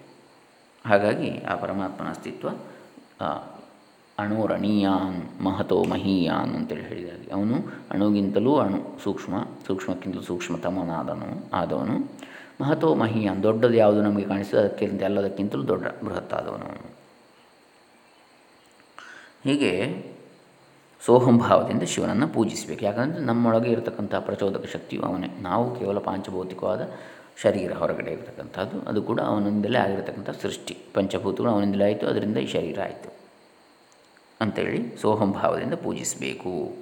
ಹಾಗಾಗಿ ಆ ಪರಮಾತ್ಮನ ಅಸ್ತಿತ್ವ ಅಣುರಣೀಯಾನ್ ಮಹತೋ ಮಹೀಯಾನ್ ಅಂತೇಳಿ ಹೇಳಿದಾಗ. ಅವನು ಅಣುಗಿಂತಲೂ ಅಣು, ಸೂಕ್ಷ್ಮ, ಸೂಕ್ಷ್ಮಕ್ಕಿಂತಲೂ ಸೂಕ್ಷ್ಮತಮನಾದನು ಆದವನು. ಮಹತೋ ಮಹೀಯಾನ್, ದೊಡ್ಡದು ಯಾವುದು ನಮಗೆ ಕಾಣಿಸ್ತದೆ? ಅದಕ್ಕಿಂತ, ಎಲ್ಲದಕ್ಕಿಂತಲೂ ದೊಡ್ಡ ಬೃಹತ್ತಾದವನು ಅವನು. ಹೀಗೆ ಸೋಹಂಭಾವದಿಂದ ಶಿವನನ್ನು ಪೂಜಿಸಬೇಕು. ಯಾಕಂದರೆ ನಮ್ಮೊಳಗೆ ಇರತಕ್ಕಂಥ ಪ್ರಚೋದಕ ಶಕ್ತಿಯು ಅವನೇ. ನಾವು ಕೇವಲ ಪಾಂಚಭೌತಿಕವಾದ ಶರೀರ ಹೊರಗಡೆ ಇರತಕ್ಕಂಥದ್ದು. ಅದು ಕೂಡ ಅವನಿಂದಲೇ ಆಗಿರತಕ್ಕಂಥ ಸೃಷ್ಟಿ. ಪಂಚಭೂತಗಳು ಅವನಿಂದಲೇ ಆಯಿತು, ಅದರಿಂದ ಈ ಶರೀರ ಆಯಿತು. ಅಂಥೇಳಿ ಸೋಹಂಭಾವದಿಂದ ಪೂಜಿಸಬೇಕು.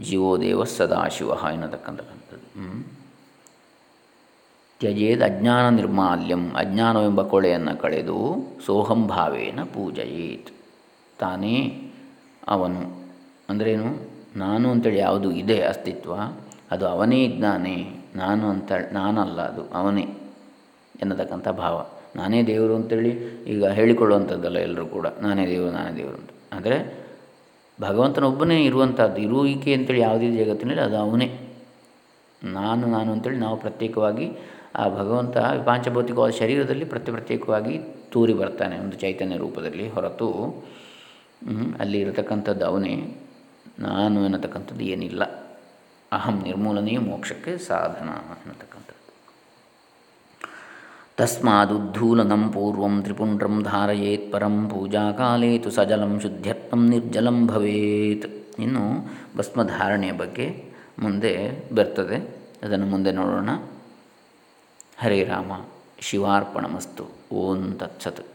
ಜೀವೋದೇವ ಸದಾಶಿವ ಎನ್ನತಕ್ಕಂಥಕ್ಕಂಥದ್ದು ತ್ಯಜೇದ ಅಜ್ಞಾನ ನಿರ್ಮಾಲ್ಯಂ, ಅಜ್ಞಾನವೆಂಬ ಕೊಳೆಯನ್ನು ಕಳೆದು ಸೋಹಂಭಾವೇನ ಪೂಜಯೇತ್. ತಾನೇ ಅವನು. ಅಂದ್ರೇನು? ನಾನು ಅಂತೇಳಿ ಯಾವುದು ಇದೆ ಅಸ್ತಿತ್ವ, ಅದು ಅವನೇ ಇದ್ದಾನೆ, ನಾನು ಅಂತ, ನಾನಲ್ಲ, ಅದು ಅವನೇ ಎನ್ನತಕ್ಕಂಥ ಭಾವ. ನಾನೇ ದೇವರು ಅಂತೇಳಿ ಈಗ ಹೇಳಿಕೊಳ್ಳುವಂಥದ್ದಲ್ಲ ಎಲ್ಲರೂ ಕೂಡ. ನಾನೇ ದೇವರು ನಾನೇ ದೇವರು ಅಂತ. ಆದರೆ ಭಗವಂತನೊಬ್ಬನೇ ಇರುವಂಥದ್ದು ಇರುವಿಕೆ ಅಂತೇಳಿ ಯಾವುದೇ ಜಗತ್ತಿನಲ್ಲಿ ಅದು ಅವನೇ. ನಾನು ನಾನು ಅಂತೇಳಿ ನಾವು ಪ್ರತ್ಯೇಕವಾಗಿ ಆ ಭಗವಂತ ಪಾಂಚಭೌತಿಕವಾದ ಶರೀರದಲ್ಲಿ ಪ್ರತಿ ಪ್ರತ್ಯೇಕವಾಗಿ ತೂರಿ ಬರ್ತಾನೆ ಒಂದು ಚೈತನ್ಯ ರೂಪದಲ್ಲಿ ಹೊರತು. ಅಲ್ಲಿ ಇರತಕ್ಕಂಥದ್ದು ಅವನೇ. ನಾನು ಎನ್ನತಕ್ಕಂಥದ್ದು ಏನಿಲ್ಲ. ಅಹಂ ನಿರ್ಮೂಲನೆಯೇ ಮೋಕ್ಷಕ್ಕೆ ಸಾಧನ ಅನ್ನತಕ್ಕಂಥದ್ದು. ತಸ್ಮಾದುದ್ಧೂಲನಂ ಪೂರ್ವಂ ತ್ರಿಪುಂಡ್ರಂ ಧಾರಯೇತ್ ಪರಂ ಪೂಜಾಕಾಲೇ ತು ಸಜಲಂ ಶುದ್ಧ್ಯರ್ಥಂ ನಿರ್ಜಲಂ ಭವೇತ್ ಇನ್ನು ಭಸ್ಮಧಾರಣೆಯ ಬಗ್ಗೆ ಮುಂದೆ ಬರ್ತದೆ. ಅದನ್ನು ಮುಂದೆ ನೋಡೋಣ. ಹರೇ ರಾಮ, ಶಿವಾರ್ಪಣಮಸ್ತು. ಓಂ ತತ್ಸತ್.